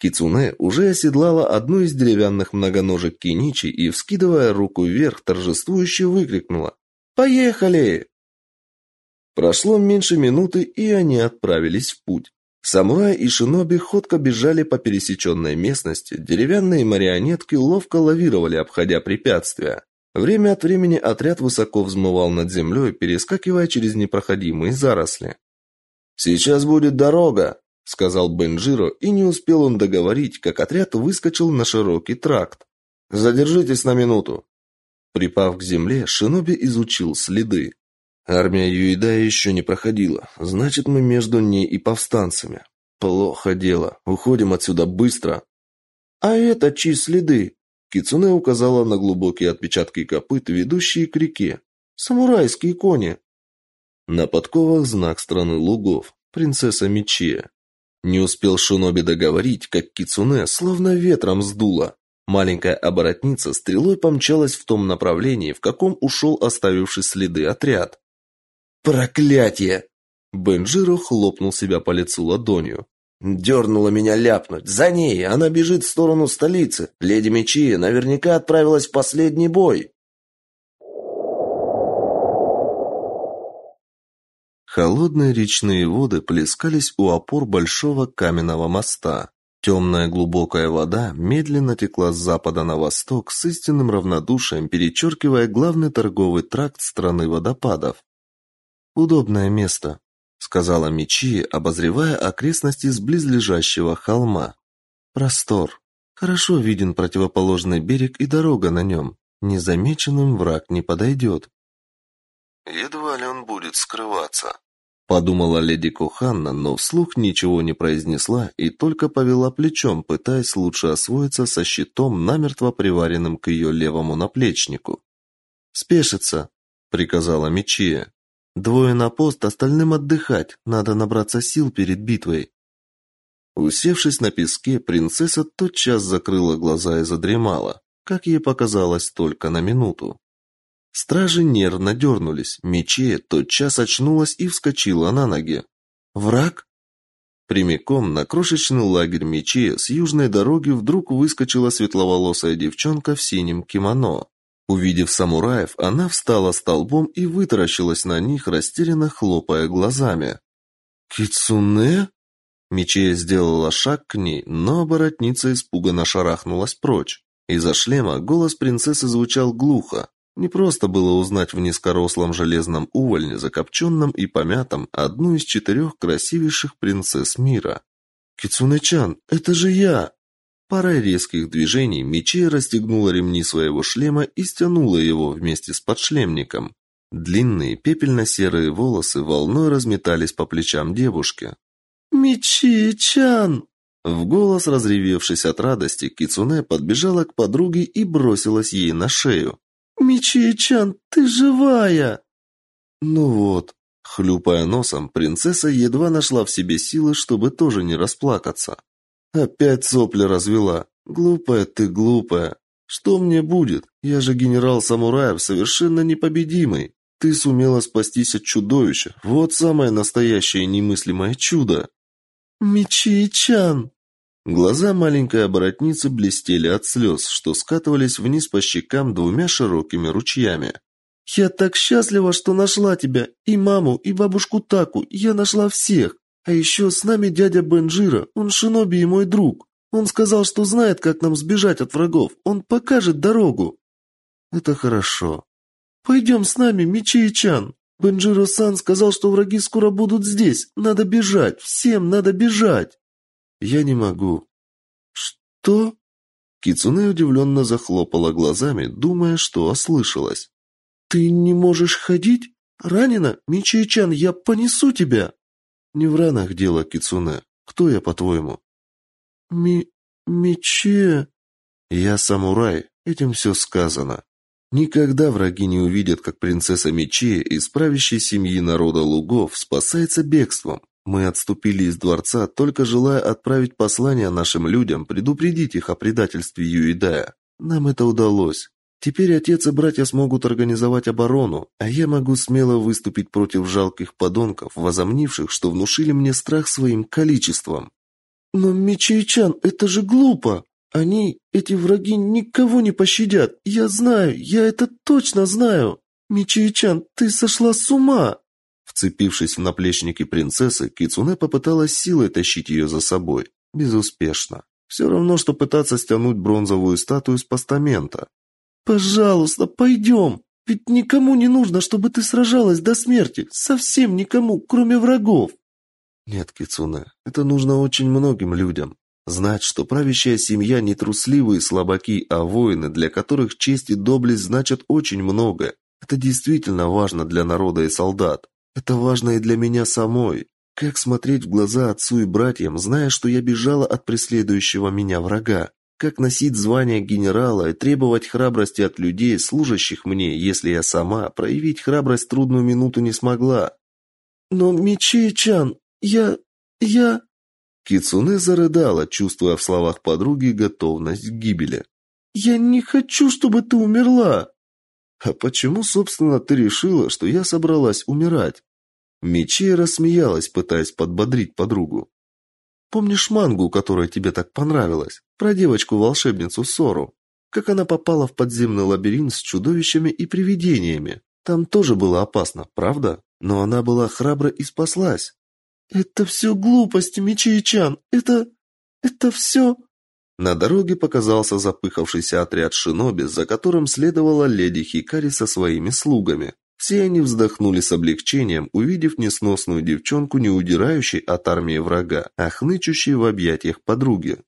Кицуне уже оседлала одну из деревянных многоножек киничи и, вскидывая руку вверх, торжествующе выкрикнула «Поехали!». Прошло меньше минуты, и они отправились в путь. Самурай и шиноби ходко бежали по пересеченной местности, деревянные марионетки ловко лавировали, обходя препятствия. Время от времени отряд высоко взмывал над землей, перескакивая через непроходимые заросли. «Сейчас будет дорога», — сказал Бенджиро, и не успел он договорить, как отряд выскочил на широкий тракт. «Задержитесь на минуту». Припав к земле, Шиноби изучил следы. Армия Юидая еще не проходила, значит, мы между ней и повстанцами. Плохо дело, уходим отсюда быстро. А это чьи следы? Кицуне указала на глубокие отпечатки копыт, ведущие к реке. Самурайские кони. На подковах знак страны лугов. Принцесса Мичия. Не успел Шиноби договорить, как Кицуне словно ветром сдуло. Маленькая оборотница стрелой помчалась в том направлении, в каком ушел оставивший следы отряд. «Проклятие!» Бенджиро хлопнул себя по лицу ладонью. Дернула меня ляпнуть. За ней, она бежит в сторону столицы. Леди Мечи наверняка отправилась в последний бой. Холодные речные воды плескались у опор большого каменного моста. Темная глубокая вода медленно текла с запада на восток с истинным равнодушием, перечеркивая главный торговый тракт страны водопадов. Удобное место, сказала Мичи, обозревая окрестности с близлежащего холма. Простор. Хорошо виден противоположный берег и дорога на нем. Незамеченным враг не подойдет. Едва ли он будет скрываться, подумала леди Коханна, но вслух ничего не произнесла и только повела плечом, пытаясь лучше освоиться со щитом, намертво приваренным к ее левому наплечнику. "Спешиться", приказала Мичия. Двое на пост, остальным отдыхать. Надо набраться сил перед битвой. Усевшись на песке, принцесса тотчас закрыла глаза и задремала, как ей показалось, только на минуту. Стражи нервно дернулись, Мечея тотчас очнулась и вскочила на ноги. «Враг?» Прямиком на крошечный лагерь Мечея с южной дороги вдруг выскочила светловолосая девчонка в синем кимоно. Увидев самураев, она встала столбом и вытаращилась на них, растерянно хлопая глазами. «Кицуне?» Мичея сделала шаг к ней, но оборотница испуганно шарахнулась прочь. Из-за шлема голос принцессы звучал глухо. Не просто было узнать в низкорослом железном увольне, закопченном и помятом, одну из четырех красивейших принцесс мира. «Кицуне-чан, это же я!» Парой резких движений Мичей расстегнула ремни своего шлема и стянула его вместе с подшлемником. Длинные пепельно-серые волосы волной разметались по плечам девушки. «Мичи-чан!» В голос разревевшись от радости, Кицуне подбежала к подруге и бросилась ей на шею. «Мичи-чан, ты живая!» Ну вот, хлюпая носом, принцесса едва нашла в себе силы, чтобы тоже не расплакаться. Опять сопли развела. Глупая ты, глупая. Что мне будет? Я же генерал самураев, совершенно непобедимый. Ты сумела спастись от чудовища. Вот самое настоящее немыслимое чудо. Мичи-чан. Глаза маленькой оборотницы блестели от слез, что скатывались вниз по щекам двумя широкими ручьями. «Я так счастлива, что нашла тебя, и маму, и бабушку Таку, я нашла всех. А еще с нами дядя Бенджира, он шиноби и мой друг. Он сказал, что знает, как нам сбежать от врагов. Он покажет дорогу. Это хорошо. Пойдем с нами, Мичи-чан. Бенджиро-сан сказал, что враги скоро будут здесь. Надо бежать, всем надо бежать. Я не могу. Что? Кицуне удивленно захлопала глазами, думая, что ослышалась. Ты не можешь ходить? Ранена? Мичи-чан, я понесу тебя. Не в ранах дело, Кицуне. Кто я, по-твоему? Ми... Мече... Я самурай, этим все сказано. Никогда враги не увидят, как принцесса Мече из правящей семьи народа Лугов спасается бегством. Мы отступили из дворца, только желая отправить послание нашим людям, предупредить их о предательстве Юидая. Нам это удалось. Теперь отец и братья смогут организовать оборону, а я могу смело выступить против жалких подонков, возомнивших, что внушили мне страх своим количеством. Но Мичиичан, это же глупо. Они, эти враги, никого не пощадят. Я знаю, я это точно знаю. Мичиичан, ты сошла с ума. Вцепившись в наплечники принцессы, Кицуне попыталась силой тащить ее за собой. Безуспешно. Все равно, что пытаться стянуть бронзовую статую с постамента. «Пожалуйста, пойдем! Ведь никому не нужно, чтобы ты сражалась до смерти. Совсем никому, кроме врагов!» «Нет, Кицуне, это нужно очень многим людям. Знать, что правящая семья не трусливые слабаки, а воины, для которых честь и доблесть значат очень много. Это действительно важно для народа и солдат. Это важно и для меня самой. Как смотреть в глаза отцу и братьям, зная, что я бежала от преследующего меня врага? Как носить звание генерала и требовать храбрости от людей, служащих мне, если я сама проявить храбрость трудную минуту не смогла? Но Мичи-чан, я... я... Кицуне зарыдала, чувствуя в словах подруги готовность к гибели. «Я не хочу, чтобы ты умерла!» «А почему, собственно, ты решила, что я собралась умирать?» Мичи рассмеялась, пытаясь подбодрить подругу. Помнишь мангу, которая тебе так понравилась? Про девочку-волшебницу Сору? Как она попала в подземный лабиринт с чудовищами и привидениями? Там тоже было опасно, правда? Но она была храбра и спаслась. Это все глупости, Мичи-чан. Это... это все... На дороге показался запыхавшийся отряд шиноби, за которым следовала леди Хикари со своими слугами. Все они вздохнули с облегчением, увидев несносную девчонку, не удирающей от армии врага, а хнычущей в объятиях подруги.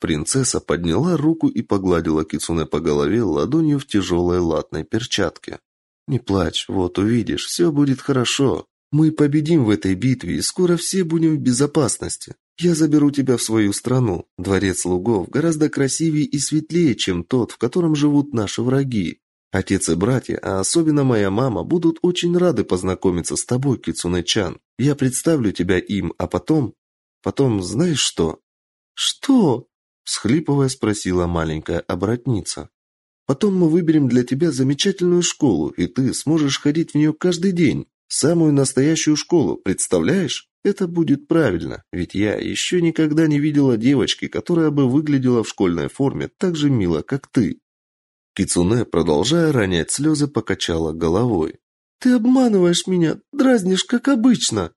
Принцесса подняла руку и погладила Кицуне по голове ладонью в тяжелой латной перчатке. «Не плачь, вот увидишь, все будет хорошо. Мы победим в этой битве, и скоро все будем в безопасности. Я заберу тебя в свою страну. Дворец слугов гораздо красивее и светлее, чем тот, в котором живут наши враги. Отец и братья, а особенно моя мама, будут очень рады познакомиться с тобой, Кицунэ-чан. Я представлю тебя им, а потом... Потом знаешь что?» «Что?» – всхлипывая спросила маленькая оборотница. «Потом мы выберем для тебя замечательную школу, и ты сможешь ходить в нее каждый день. Самую настоящую школу, представляешь? Это будет правильно, ведь я еще никогда не видела девочки, которая бы выглядела в школьной форме так же мило, как ты. Кицуне, продолжая ронять слезы, покачала головой. «Ты обманываешь меня, дразнишь, как обычно!»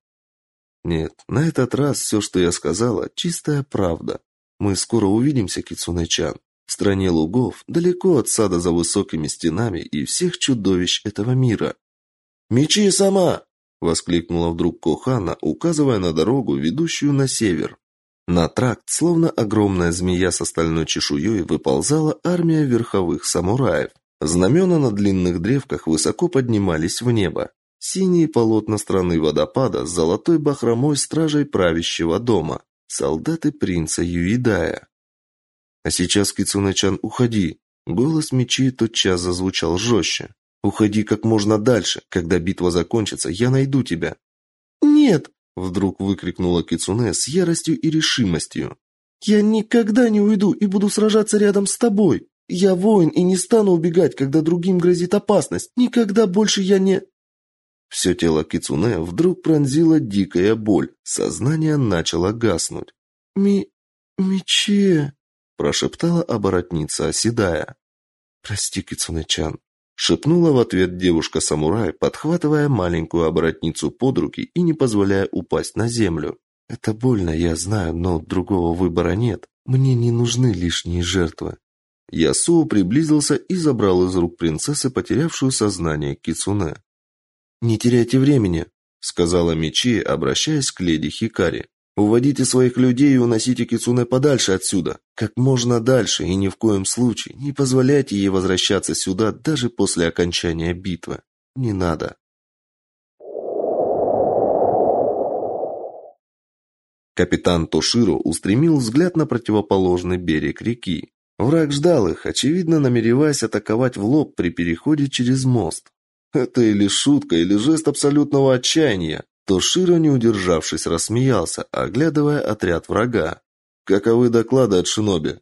«Нет, на этот раз все, что я сказала, чистая правда. Мы скоро увидимся, Кицуне-чан, в стране лугов, далеко от сада за высокими стенами и всех чудовищ этого мира». «Мечи сама!» — воскликнула вдруг Кохана, указывая на дорогу, ведущую на север. На тракт, словно огромная змея с остальной чешуей, выползала армия верховых самураев. Знамена на длинных древках высоко поднимались в небо. Синие полотна страны водопада с золотой бахромой стражей правящего дома. Солдаты принца Юидая. «А сейчас, Кицунэ-чан, уходи!» Голос мечи тотчас зазвучал жестче. «Уходи как можно дальше. Когда битва закончится, я найду тебя». «Нет!» Вдруг выкрикнула Кицуне с яростью и решимостью. «Я никогда не уйду и буду сражаться рядом с тобой. Я воин и не стану убегать, когда другим грозит опасность. Никогда больше я не...» Все тело Кицуне вдруг пронзила дикая боль. Сознание начало гаснуть. «Ми... Миче...» прошептала оборотница, оседая. «Прости, Кицуне-чан, шепнула в ответ девушка-самурай, подхватывая маленькую оборотницу под руки и не позволяя упасть на землю. Это больно, я знаю, но другого выбора нет. Мне не нужны лишние жертвы. Ясуо приблизился и забрал из рук принцессы потерявшую сознание кицунэ. Не теряйте времени, сказала Мичи, обращаясь к леди Хикари. Уводите своих людей и уносите Кицуне подальше отсюда, как можно дальше, и ни в коем случае не позволяйте ей возвращаться сюда даже после окончания битвы. Не надо. Капитан Тоширо устремил взгляд на противоположный берег реки. Враг ждал их, очевидно намереваясь атаковать в лоб при переходе через мост. Это или шутка, или жест абсолютного отчаяния то Широ, не удержавшись, рассмеялся, оглядывая отряд врага. «Каковы доклады от шиноби?»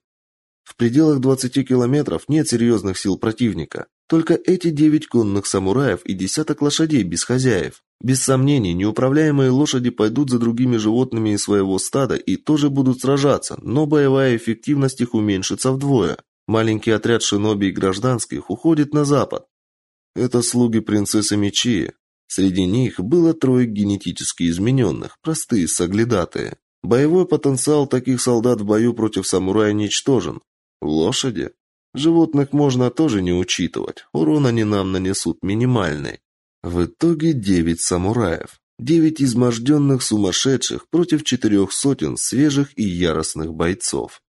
В пределах 20 километров нет серьезных сил противника. Только эти девять конных самураев и десяток лошадей без хозяев. Без сомнений, неуправляемые лошади пойдут за другими животными из своего стада и тоже будут сражаться, но боевая эффективность их уменьшится вдвое. Маленький отряд шиноби и гражданских уходит на запад. Это слуги принцессы Мечи. Среди них было трое генетически измененных, простые соглядатые. Боевой потенциал таких солдат в бою против самурая ничтожен, Лошади? Животных можно тоже не учитывать. Урон они нам нанесут минимальный. В итоге девять самураев. Девять изможденных сумасшедших против четырех сотен свежих и яростных бойцов.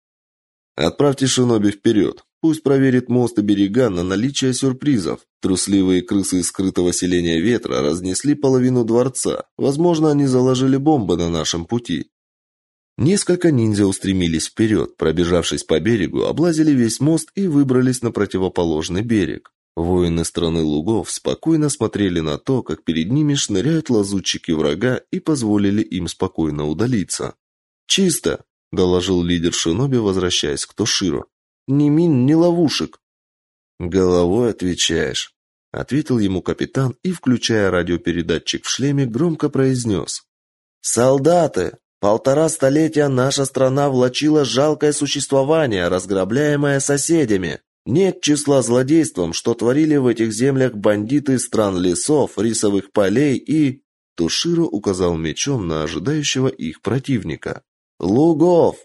Отправьте шиноби вперед. Пусть проверит мост и берега на наличие сюрпризов. Трусливые крысы из скрытого селения ветра разнесли половину дворца. Возможно, они заложили бомбы на нашем пути. Несколько ниндзя устремились вперед, пробежавшись по берегу, облазили весь мост и выбрались на противоположный берег. Воины страны лугов спокойно смотрели на то, как перед ними шныряют лазутчики врага и позволили им спокойно удалиться. «Чисто!» – доложил лидер шиноби, возвращаясь к Тоширо. «Ни мин, ни ловушек!» «Головой отвечаешь», – ответил ему капитан и, включая радиопередатчик в шлеме, громко произнес. «Солдаты! Полтора столетия наша страна влачила жалкое существование, разграбляемое соседями. Нет числа злодейством, что творили в этих землях бандиты стран лесов, рисовых полей и... Туширо указал мечом на ожидающего их противника. Лугов!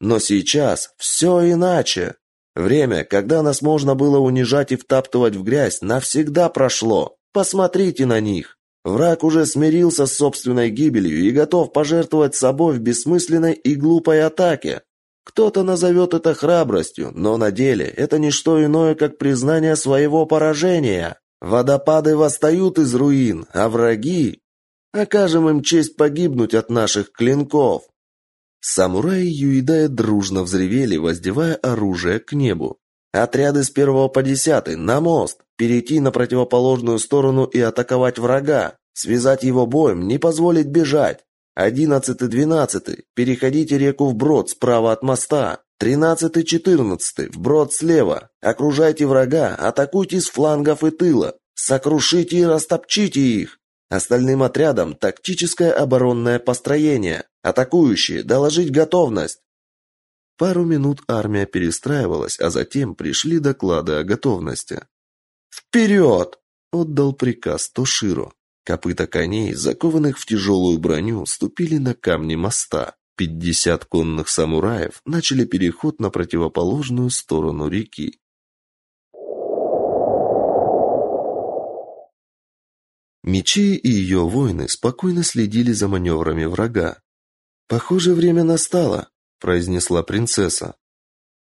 Но сейчас все иначе. Время, когда нас можно было унижать и втаптывать в грязь, навсегда прошло. Посмотрите на них. Враг уже смирился с собственной гибелью и готов пожертвовать собой в бессмысленной и глупой атаке. Кто-то назовет это храбростью, но на деле это не что иное, как признание своего поражения. Водопады восстают из руин, а враги... Окажем им честь погибнуть от наших клинков. Самураи Юидая дружно взревели, воздевая оружие к небу. Отряды с первого по десятый на мост, перейти на противоположную сторону и атаковать врага, связать его боем, не позволить бежать. Одиннадцатый, двенадцатый, переходите реку вброд справа от моста. Тринадцатый, четырнадцатый, вброд слева. Окружайте врага, атакуйте с флангов и тыла. Сокрушите и растопчите их. Остальным отрядам тактическое оборонное построение. Атакующие, доложить готовность. Пару минут армия перестраивалась, а затем пришли доклады о готовности. «Вперед!» – отдал приказ Тоширо. Копыта коней, закованных в тяжелую броню, ступили на камни моста. Пятьдесят конных самураев начали переход на противоположную сторону реки. Мечи и ее воины спокойно следили за маневрами врага. «Похоже, время настало», произнесла принцесса.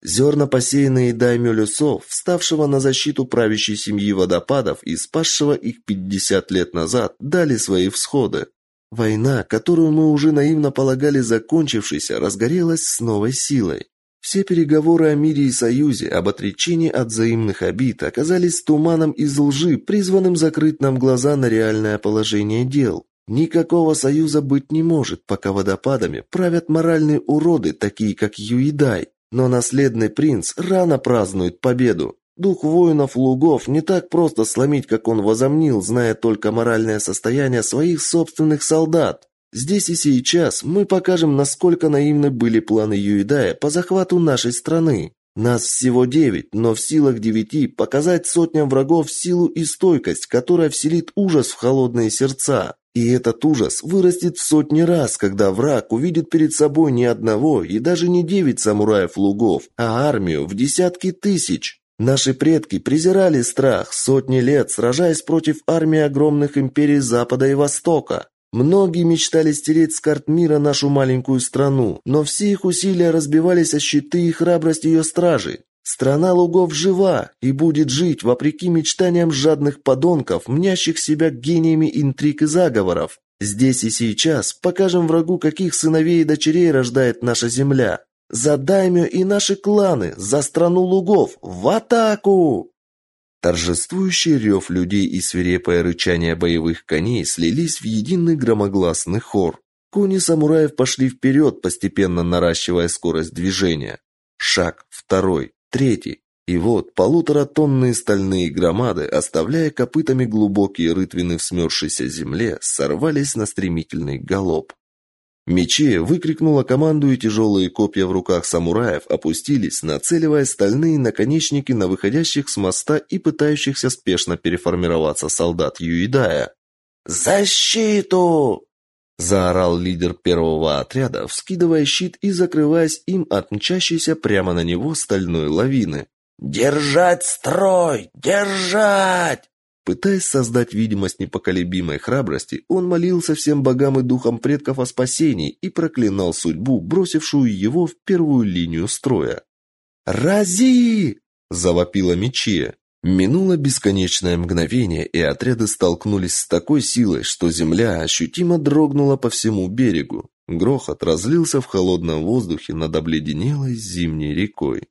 Зерна, посеянные даймё Люсов, вставшего на защиту правящей семьи водопадов и спасшего их пятьдесят лет назад, дали свои всходы. Война, которую мы уже наивно полагали закончившейся, разгорелась с новой силой. Все переговоры о мире и союзе, об отречении от взаимных обид оказались туманом из лжи, призванным закрыть нам глаза на реальное положение дел. Никакого союза быть не может, пока водопадами правят моральные уроды, такие как Юидай. Но наследный принц рано празднует победу. Дух воинов лугов не так просто сломить, как он возомнил, зная только моральное состояние своих собственных солдат. Здесь и сейчас мы покажем, насколько наивны были планы Юидая по захвату нашей страны. Нас всего девять, но в силах девяти показать сотням врагов силу и стойкость, которая вселит ужас в холодные сердца. И этот ужас вырастет в сотни раз, когда враг увидит перед собой не одного и даже не девять самураев-лугов, а армию в десятки тысяч. Наши предки презирали страх сотни лет, сражаясь против армии огромных империй Запада и Востока. Многие мечтали стереть с карт мира нашу маленькую страну, но все их усилия разбивались о щиты и храбрость ее стражей. Страна лугов жива и будет жить вопреки мечтаниям жадных подонков, мнящих себя гениями интриг и заговоров. Здесь и сейчас покажем врагу, каких сыновей и дочерей рождает наша земля. За даймё и наши кланы, за страну лугов, в атаку! Торжествующий рев людей и свирепое рычание боевых коней слились в единый громогласный хор. Кони самураев пошли вперед, постепенно наращивая скорость движения. Шаг, второй, третий. И вот полуторатонные стальные громады, оставляя копытами глубокие рытвины в смерзшейся земле, сорвались на стремительный галоп. Мечи выкрикнула команду, и тяжелые копья в руках самураев опустились, нацеливая стальные наконечники на выходящих с моста и пытающихся спешно переформироваться солдат Юидая. «Защиту!» заорал лидер первого отряда, вскидывая щит и закрываясь им от мчащейся прямо на него стальной лавины. «Держать строй! Держать!» Пытаясь создать видимость непоколебимой храбрости, он молился всем богам и духам предков о спасении и проклинал судьбу, бросившую его в первую линию строя. «Рази!» – завопила Мечия. Минуло бесконечное мгновение, и отряды столкнулись с такой силой, что земля ощутимо дрогнула по всему берегу. Грохот разлился в холодном воздухе над обледенелой зимней рекой.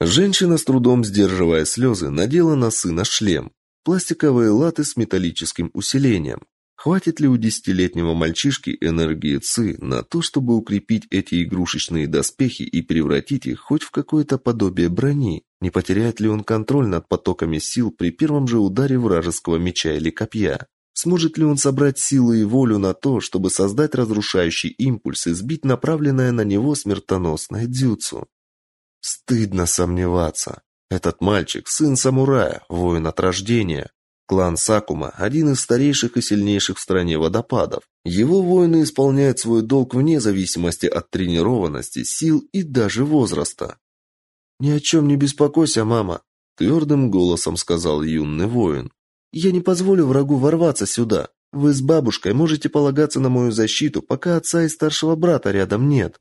Женщина, с трудом сдерживая слезы, надела на сына шлем. Пластиковые латы с металлическим усилением. Хватит ли у десятилетнего мальчишки энергии ЦИ на то, чтобы укрепить эти игрушечные доспехи и превратить их хоть в какое-то подобие брони? Не потеряет ли он контроль над потоками сил при первом же ударе вражеского меча или копья? Сможет ли он собрать силы и волю на то, чтобы создать разрушающий импульс и сбить направленное на него смертоносное дзюцу? Стыдно сомневаться. Этот мальчик – сын самурая, воин от рождения. Клан Сакума – один из старейших и сильнейших в стране водопадов. Его воины исполняют свой долг вне зависимости от тренированности, сил и даже возраста. «Ни о чем не беспокойся, мама», – твердым голосом сказал юный воин. «Я не позволю врагу ворваться сюда. Вы с бабушкой можете полагаться на мою защиту, пока отца и старшего брата рядом нет».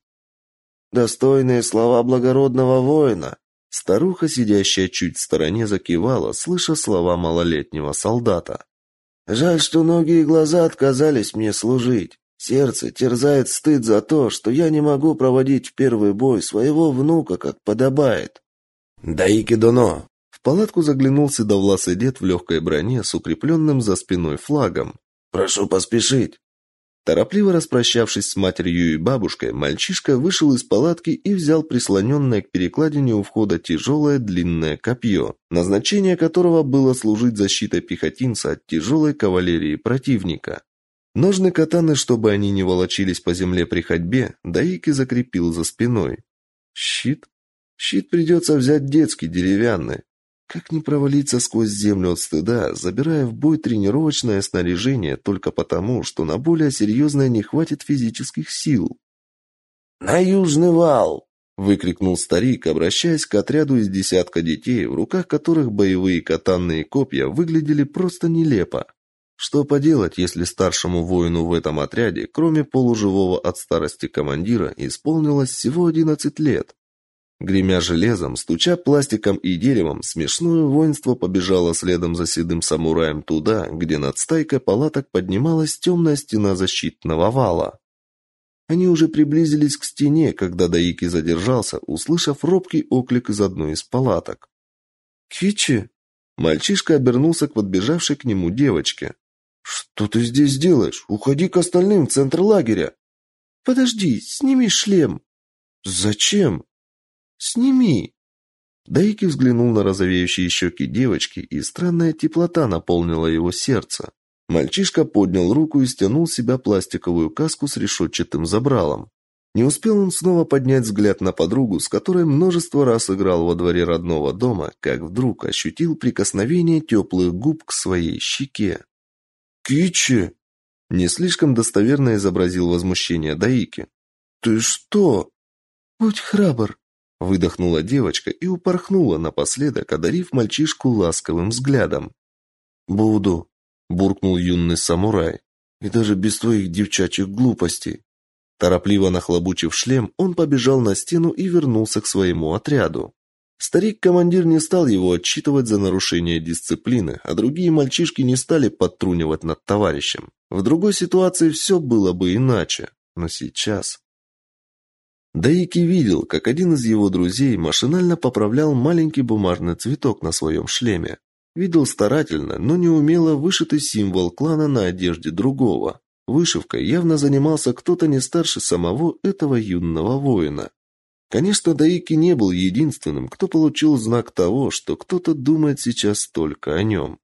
«Достойные слова благородного воина», Старуха, сидящая чуть в стороне, закивала, слыша слова малолетнего солдата. «Жаль, что ноги и глаза отказались мне служить. Сердце терзает стыд за то, что я не могу проводить в первый бой своего внука, как подобает». «Даики Доно!» В палатку заглянул седовласый дед в легкой броне с укрепленным за спиной флагом. «Прошу поспешить. Торопливо распрощавшись с матерью и бабушкой, мальчишка вышел из палатки и взял прислоненное к перекладине у входа тяжелое длинное копье, назначение которого было служить защитой пехотинца от тяжелой кавалерии противника. Ножны катаны, чтобы они не волочились по земле при ходьбе, Даики закрепил за спиной. Щит? Щит придется взять детский, деревянный. Как не провалиться сквозь землю от стыда, забирая в бой тренировочное снаряжение только потому, что на более серьезное не хватит физических сил? «На южный вал!» — выкрикнул старик, обращаясь к отряду из десятка детей, в руках которых боевые катанные копья выглядели просто нелепо. Что поделать, если старшему воину в этом отряде, кроме полуживого от старости командира, исполнилось всего одиннадцать лет? Гремя железом, стуча пластиком и деревом, смешное воинство побежало следом за седым самураем туда, где над стайкой палаток поднималась темная стена защитного вала. Они уже приблизились к стене, когда Даики задержался, услышав робкий оклик из одной из палаток. «Кичи?» Мальчишка обернулся к подбежавшей к нему девочке. «Что ты здесь делаешь? Уходи к остальным в центр лагеря!» «Подожди, сними шлем!» «Зачем?» Сними!» Дайки взглянул на розовеющие щеки девочки, и странная теплота наполнила его сердце. Мальчишка поднял руку и стянул с себя пластиковую каску с решетчатым забралом. Не успел он снова поднять взгляд на подругу, с которой множество раз играл во дворе родного дома, как вдруг ощутил прикосновение теплых губ к своей щеке. «Кичи!» Не слишком достоверно изобразил возмущение Даики. «Ты что?» «Будь храбр!» Выдохнула девочка и упорхнула напоследок, одарив мальчишку ласковым взглядом. «Буду», — буркнул юный самурай, — «и даже без твоих девчачьих глупостей». Торопливо нахлобучив шлем, он побежал на стену и вернулся к своему отряду. Старик-командир не стал его отчитывать за нарушение дисциплины, а другие мальчишки не стали подтрунивать над товарищем. В другой ситуации все было бы иначе, но сейчас... Даики видел, как один из его друзей машинально поправлял маленький бумажный цветок на своем шлеме. Видел старательно, но неумело вышитый символ клана на одежде другого. Вышивкой явно занимался кто-то не старше самого этого юного воина. Конечно, Даики не был единственным, кто получил знак того, что кто-то думает сейчас только о нем.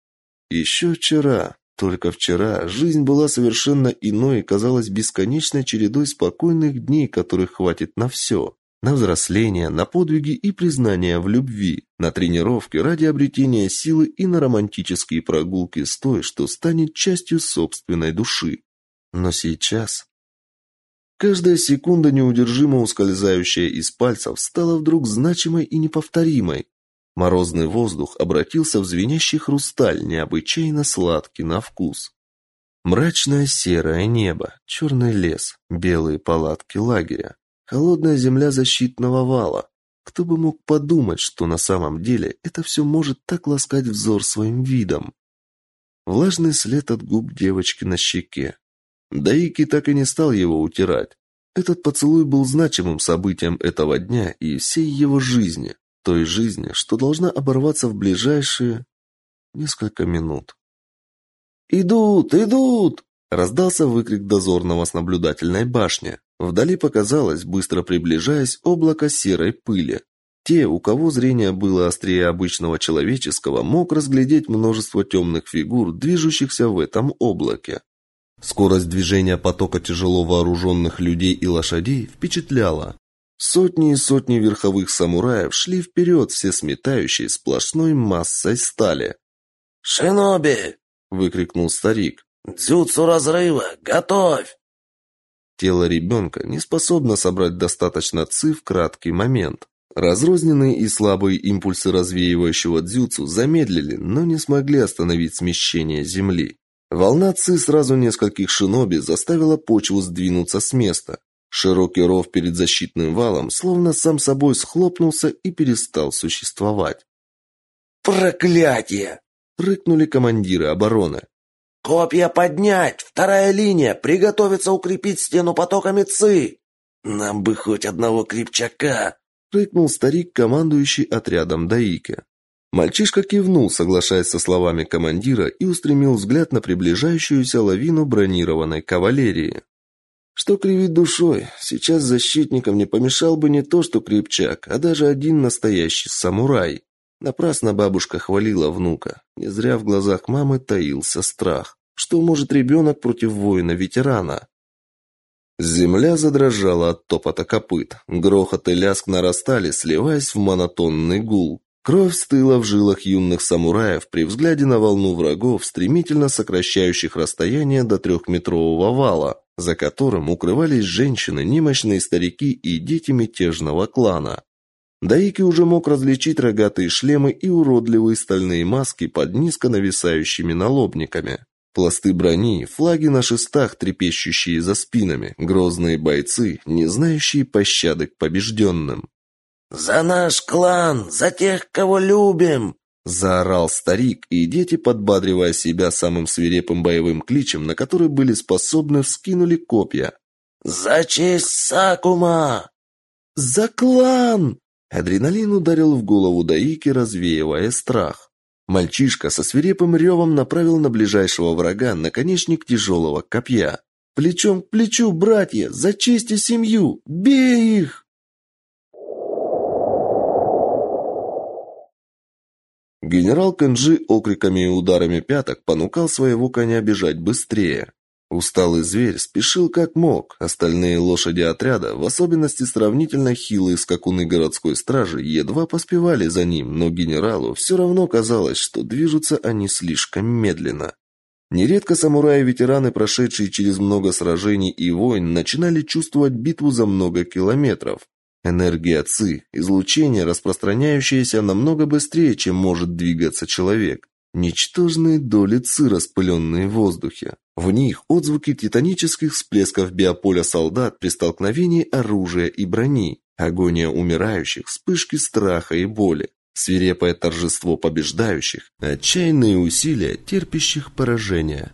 Еще вчера, только вчера, жизнь была совершенно иной и казалась бесконечной чередой спокойных дней, которых хватит на все. На взросление, на подвиги и признания в любви, на тренировки ради обретения силы и на романтические прогулки с той, что станет частью собственной души. Но сейчас Каждая секунда, неудержимо ускользающая из пальцев, стала вдруг значимой и неповторимой. Морозный воздух обратился в звенящий хрусталь, необычайно сладкий на вкус. Мрачное серое небо, черный лес, белые палатки лагеря, холодная земля защитного вала. Кто бы мог подумать, что на самом деле это все может так ласкать взор своим видом. Влажный след от губ девочки на щеке, Даики так и не стал его утирать. Этот поцелуй был значимым событием этого дня и всей его жизни, той жизни, что должна оборваться в ближайшие несколько минут. «Идут! Идут!» – раздался выкрик дозорного с наблюдательной башни. Вдали показалось, быстро приближаясь, облако серой пыли. Те, у кого зрение было острее обычного человеческого, мог разглядеть множество темных фигур, движущихся в этом облаке. Скорость движения потока тяжело вооруженных людей и лошадей впечатляла. Сотни и сотни верховых самураев шли вперед, все сметающие сплошной массой стали. «Шиноби!» – выкрикнул старик. «Дзюцу разрыва! Готовь!» Тело ребенка не способно собрать достаточно ци в краткий момент. Разрозненные и слабые импульсы развеивающего дзюцу замедлили, но не смогли остановить смещение земли. Волна ци сразу нескольких шиноби заставила почву сдвинуться с места. Широкий ров перед защитным валом словно сам собой схлопнулся и перестал существовать. «Проклятие!» — рыкнули командиры обороны. «Копья поднять! Вторая линия! Приготовиться укрепить стену потоками ЦИ! Нам бы хоть одного крепчака!» — рыкнул старик, командующий отрядом Даика. Мальчишка кивнул, соглашаясь со словами командира, и устремил взгляд на приближающуюся лавину бронированной кавалерии. Что кривить душой, сейчас защитникам не помешал бы не то что крепчак, а даже один настоящий самурай. Напрасно бабушка хвалила внука. Не зря в глазах мамы таился страх. Что может ребенок против воина-ветерана? Земля задрожала от топота копыт. Грохот и лязг нарастали, сливаясь в монотонный гул. Кровь стыла в жилах юных самураев при взгляде на волну врагов, стремительно сокращающих расстояние до трехметрового вала, за которым укрывались женщины, немощные старики и дети мятежного клана. Даики уже мог различить рогатые шлемы и уродливые стальные маски под низко нависающими налобниками. Пласты брони, флаги на шестах, трепещущие за спинами, грозные бойцы, не знающие пощады к побежденным. «За наш клан! За тех, кого любим!» Заорал старик, и дети, подбадривая себя самым свирепым боевым кличем, на который были способны, вскинули копья. «За честь Сакума!» «За клан!» Адреналин ударил в голову Даики, развеивая страх. Мальчишка со свирепым ревом направил на ближайшего врага наконечник тяжелого копья. «Плечом к плечу, братья! За честь и семью! Бей их!» Генерал Кэнджи окриками и ударами пяток понукал своего коня бежать быстрее. Усталый зверь спешил как мог. Остальные лошади отряда, в особенности сравнительно хилые скакуны городской стражи, едва поспевали за ним, но генералу все равно казалось, что движутся они слишком медленно. Нередко самураи-ветераны, прошедшие через много сражений и войн, начинали чувствовать битву за много километров. Энергия ЦИ, излучение, распространяющееся намного быстрее, чем может двигаться человек. Ничтожные доли ЦИ, распыленные в воздухе. В них отзвуки титанических всплесков биополя солдат при столкновении оружия и брони, агония умирающих, вспышки страха и боли, свирепое торжество побеждающих, отчаянные усилия терпящих поражения.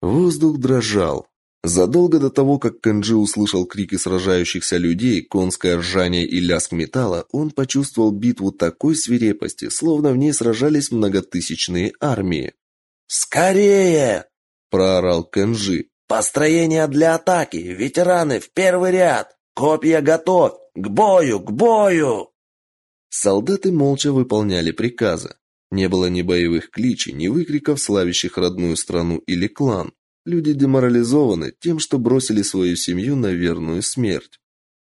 Воздух дрожал, Задолго до того, как Кэнджи услышал крики сражающихся людей, конское ржание и лязг металла, он почувствовал битву такой свирепости, словно в ней сражались многотысячные армии. «Скорее!» – проорал Кэнджи. Построение для атаки! Ветераны в первый ряд! Копья готов! К бою! К бою!» Солдаты молча выполняли приказы. Не было ни боевых кличей, ни выкриков, славящих родную страну или клан. Люди деморализованы тем, что бросили свою семью на верную смерть.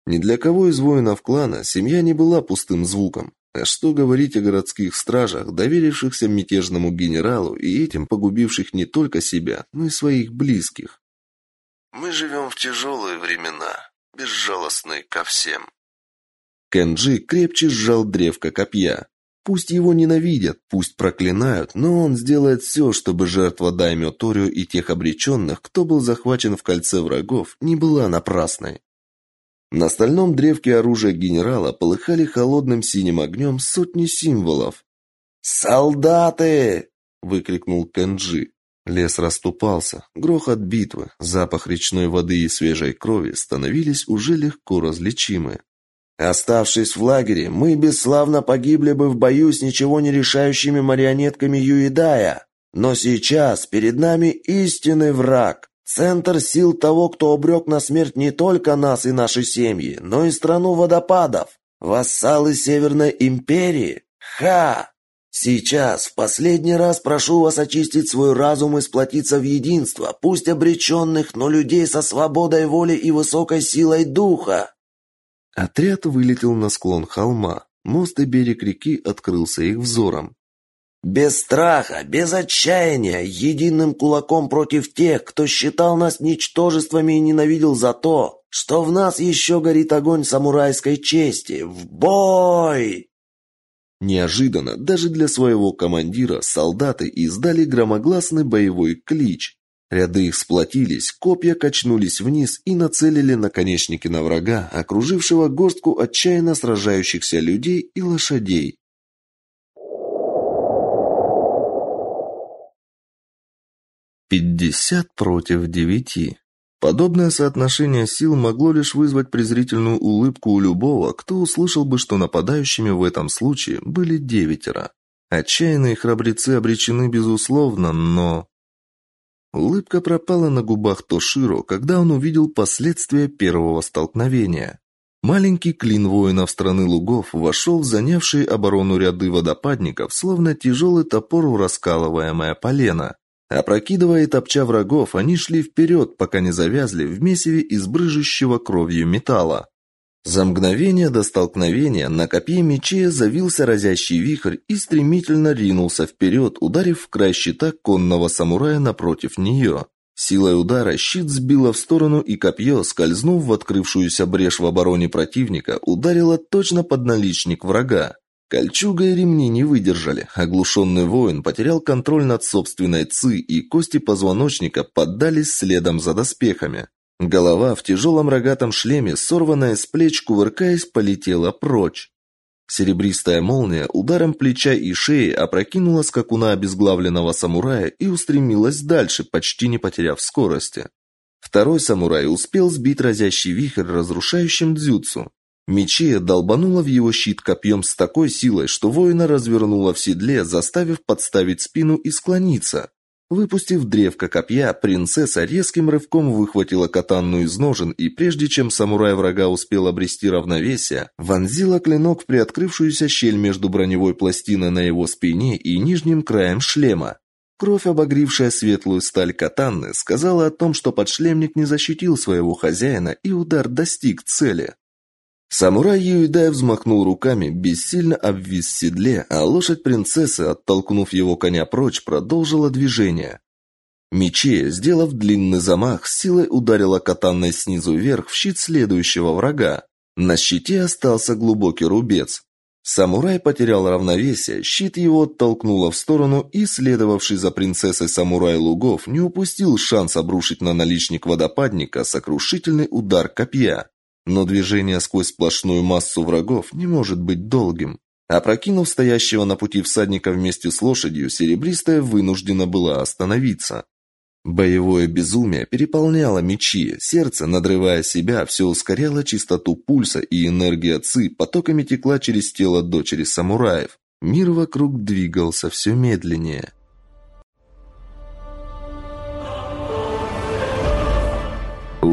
Ни для кого из воинов клана семья не была пустым звуком. А что говорить о городских стражах, доверившихся мятежному генералу и этим погубивших не только себя, но и своих близких? Мы живем в тяжелые времена, безжалостные ко всем. Кенджи крепче сжал древко копья. Пусть его ненавидят, пусть проклинают, но он сделает все, чтобы жертва Даймё Торио и тех обреченных, кто был захвачен в кольце врагов, не была напрасной. На стальном древке оружия генерала полыхали холодным синим огнем сотни символов. «Солдаты!» – выкрикнул Кенджи. Лес расступался, грохот битвы, запах речной воды и свежей крови становились уже легко различимы. Оставшись в лагере, мы бесславно погибли бы в бою с ничего не решающими марионетками Юидая. Но сейчас перед нами истинный враг. Центр сил того, кто обрек на смерть не только нас и наши семьи, но и страну водопадов. Вассалы Северной Империи. Ха! Сейчас, в последний раз прошу вас очистить свой разум и сплотиться в единство, пусть обреченных, но людей со свободой воли и высокой силой духа. Отряд вылетел на склон холма. Мост и берег реки открылся их взором. Без страха, без отчаяния, единым кулаком против тех, кто считал нас ничтожествами и ненавидел за то, что в нас еще горит огонь самурайской чести. В бой! Неожиданно, даже для своего командира, солдаты издали громогласный боевой клич. Ряды их сплотились, копья качнулись вниз и нацелили наконечники на врага, окружившего горстку отчаянно сражающихся людей и лошадей. Пятьдесят против девяти. Подобное соотношение сил могло лишь вызвать презрительную улыбку у любого, кто услышал бы, что нападающими в этом случае были девятеро. Отчаянные храбрецы обречены безусловно, но Улыбка пропала на губах Тоширо, когда он увидел последствия первого столкновения. Маленький клин воинов страны лугов вошел в занявшие оборону ряды водопадников, словно тяжелый топор в раскалываемое полено. Опрокидывая и топча врагов, они шли вперед, пока не завязли в месиве из брыжущего кровью металла. За мгновение до столкновения на копье мечея завился разящий вихрь и стремительно ринулся вперед, ударив в край щита конного самурая напротив нее. Силой удара щит сбило в сторону, и копье, скользнув в открывшуюся брешь в обороне противника, ударило точно под наличник врага. Кольчуга и ремни не выдержали. Оглушенный воин потерял контроль над собственной ци, и кости позвоночника поддались следом за доспехами. Голова в тяжелом рогатом шлеме, сорванная с плеч, кувыркаясь, полетела прочь. Серебристая молния ударом плеча и шеи опрокинула скакуна обезглавленного самурая и устремилась дальше, почти не потеряв скорости. Второй самурай успел сбить разящий вихрь разрушающим дзюцу. Мечея долбанула в его щит копьем с такой силой, что воина развернула в седле, заставив подставить спину и склониться. Выпустив древко копья, принцесса резким рывком выхватила катанну из ножен и прежде чем самурай врага успел обрести равновесие, вонзила клинок в приоткрывшуюся щель между броневой пластиной на его спине и нижним краем шлема. Кровь, обогревшая светлую сталь катанны, сказала о том, что подшлемник не защитил своего хозяина, и удар достиг цели. Самурай Юидай взмахнул руками, бессильно обвис в седле, а лошадь принцессы, оттолкнув его коня прочь, продолжила движение. Мече, сделав длинный замах, силой ударила катанной снизу вверх в щит следующего врага. На щите остался глубокий рубец. Самурай потерял равновесие, щит его оттолкнуло в сторону, и следовавший за принцессой самурай Лугов не упустил шанс обрушить на наличник водопадника сокрушительный удар копья. Но движение сквозь сплошную массу врагов не может быть долгим. Опрокинув стоящего на пути всадника вместе с лошадью, серебристая вынуждена была остановиться. Боевое безумие переполняло мечи, сердце, надрывая себя, все ускоряло частоту пульса, и энергия ци потоками текла через тело дочери самураев. Мир вокруг двигался все медленнее.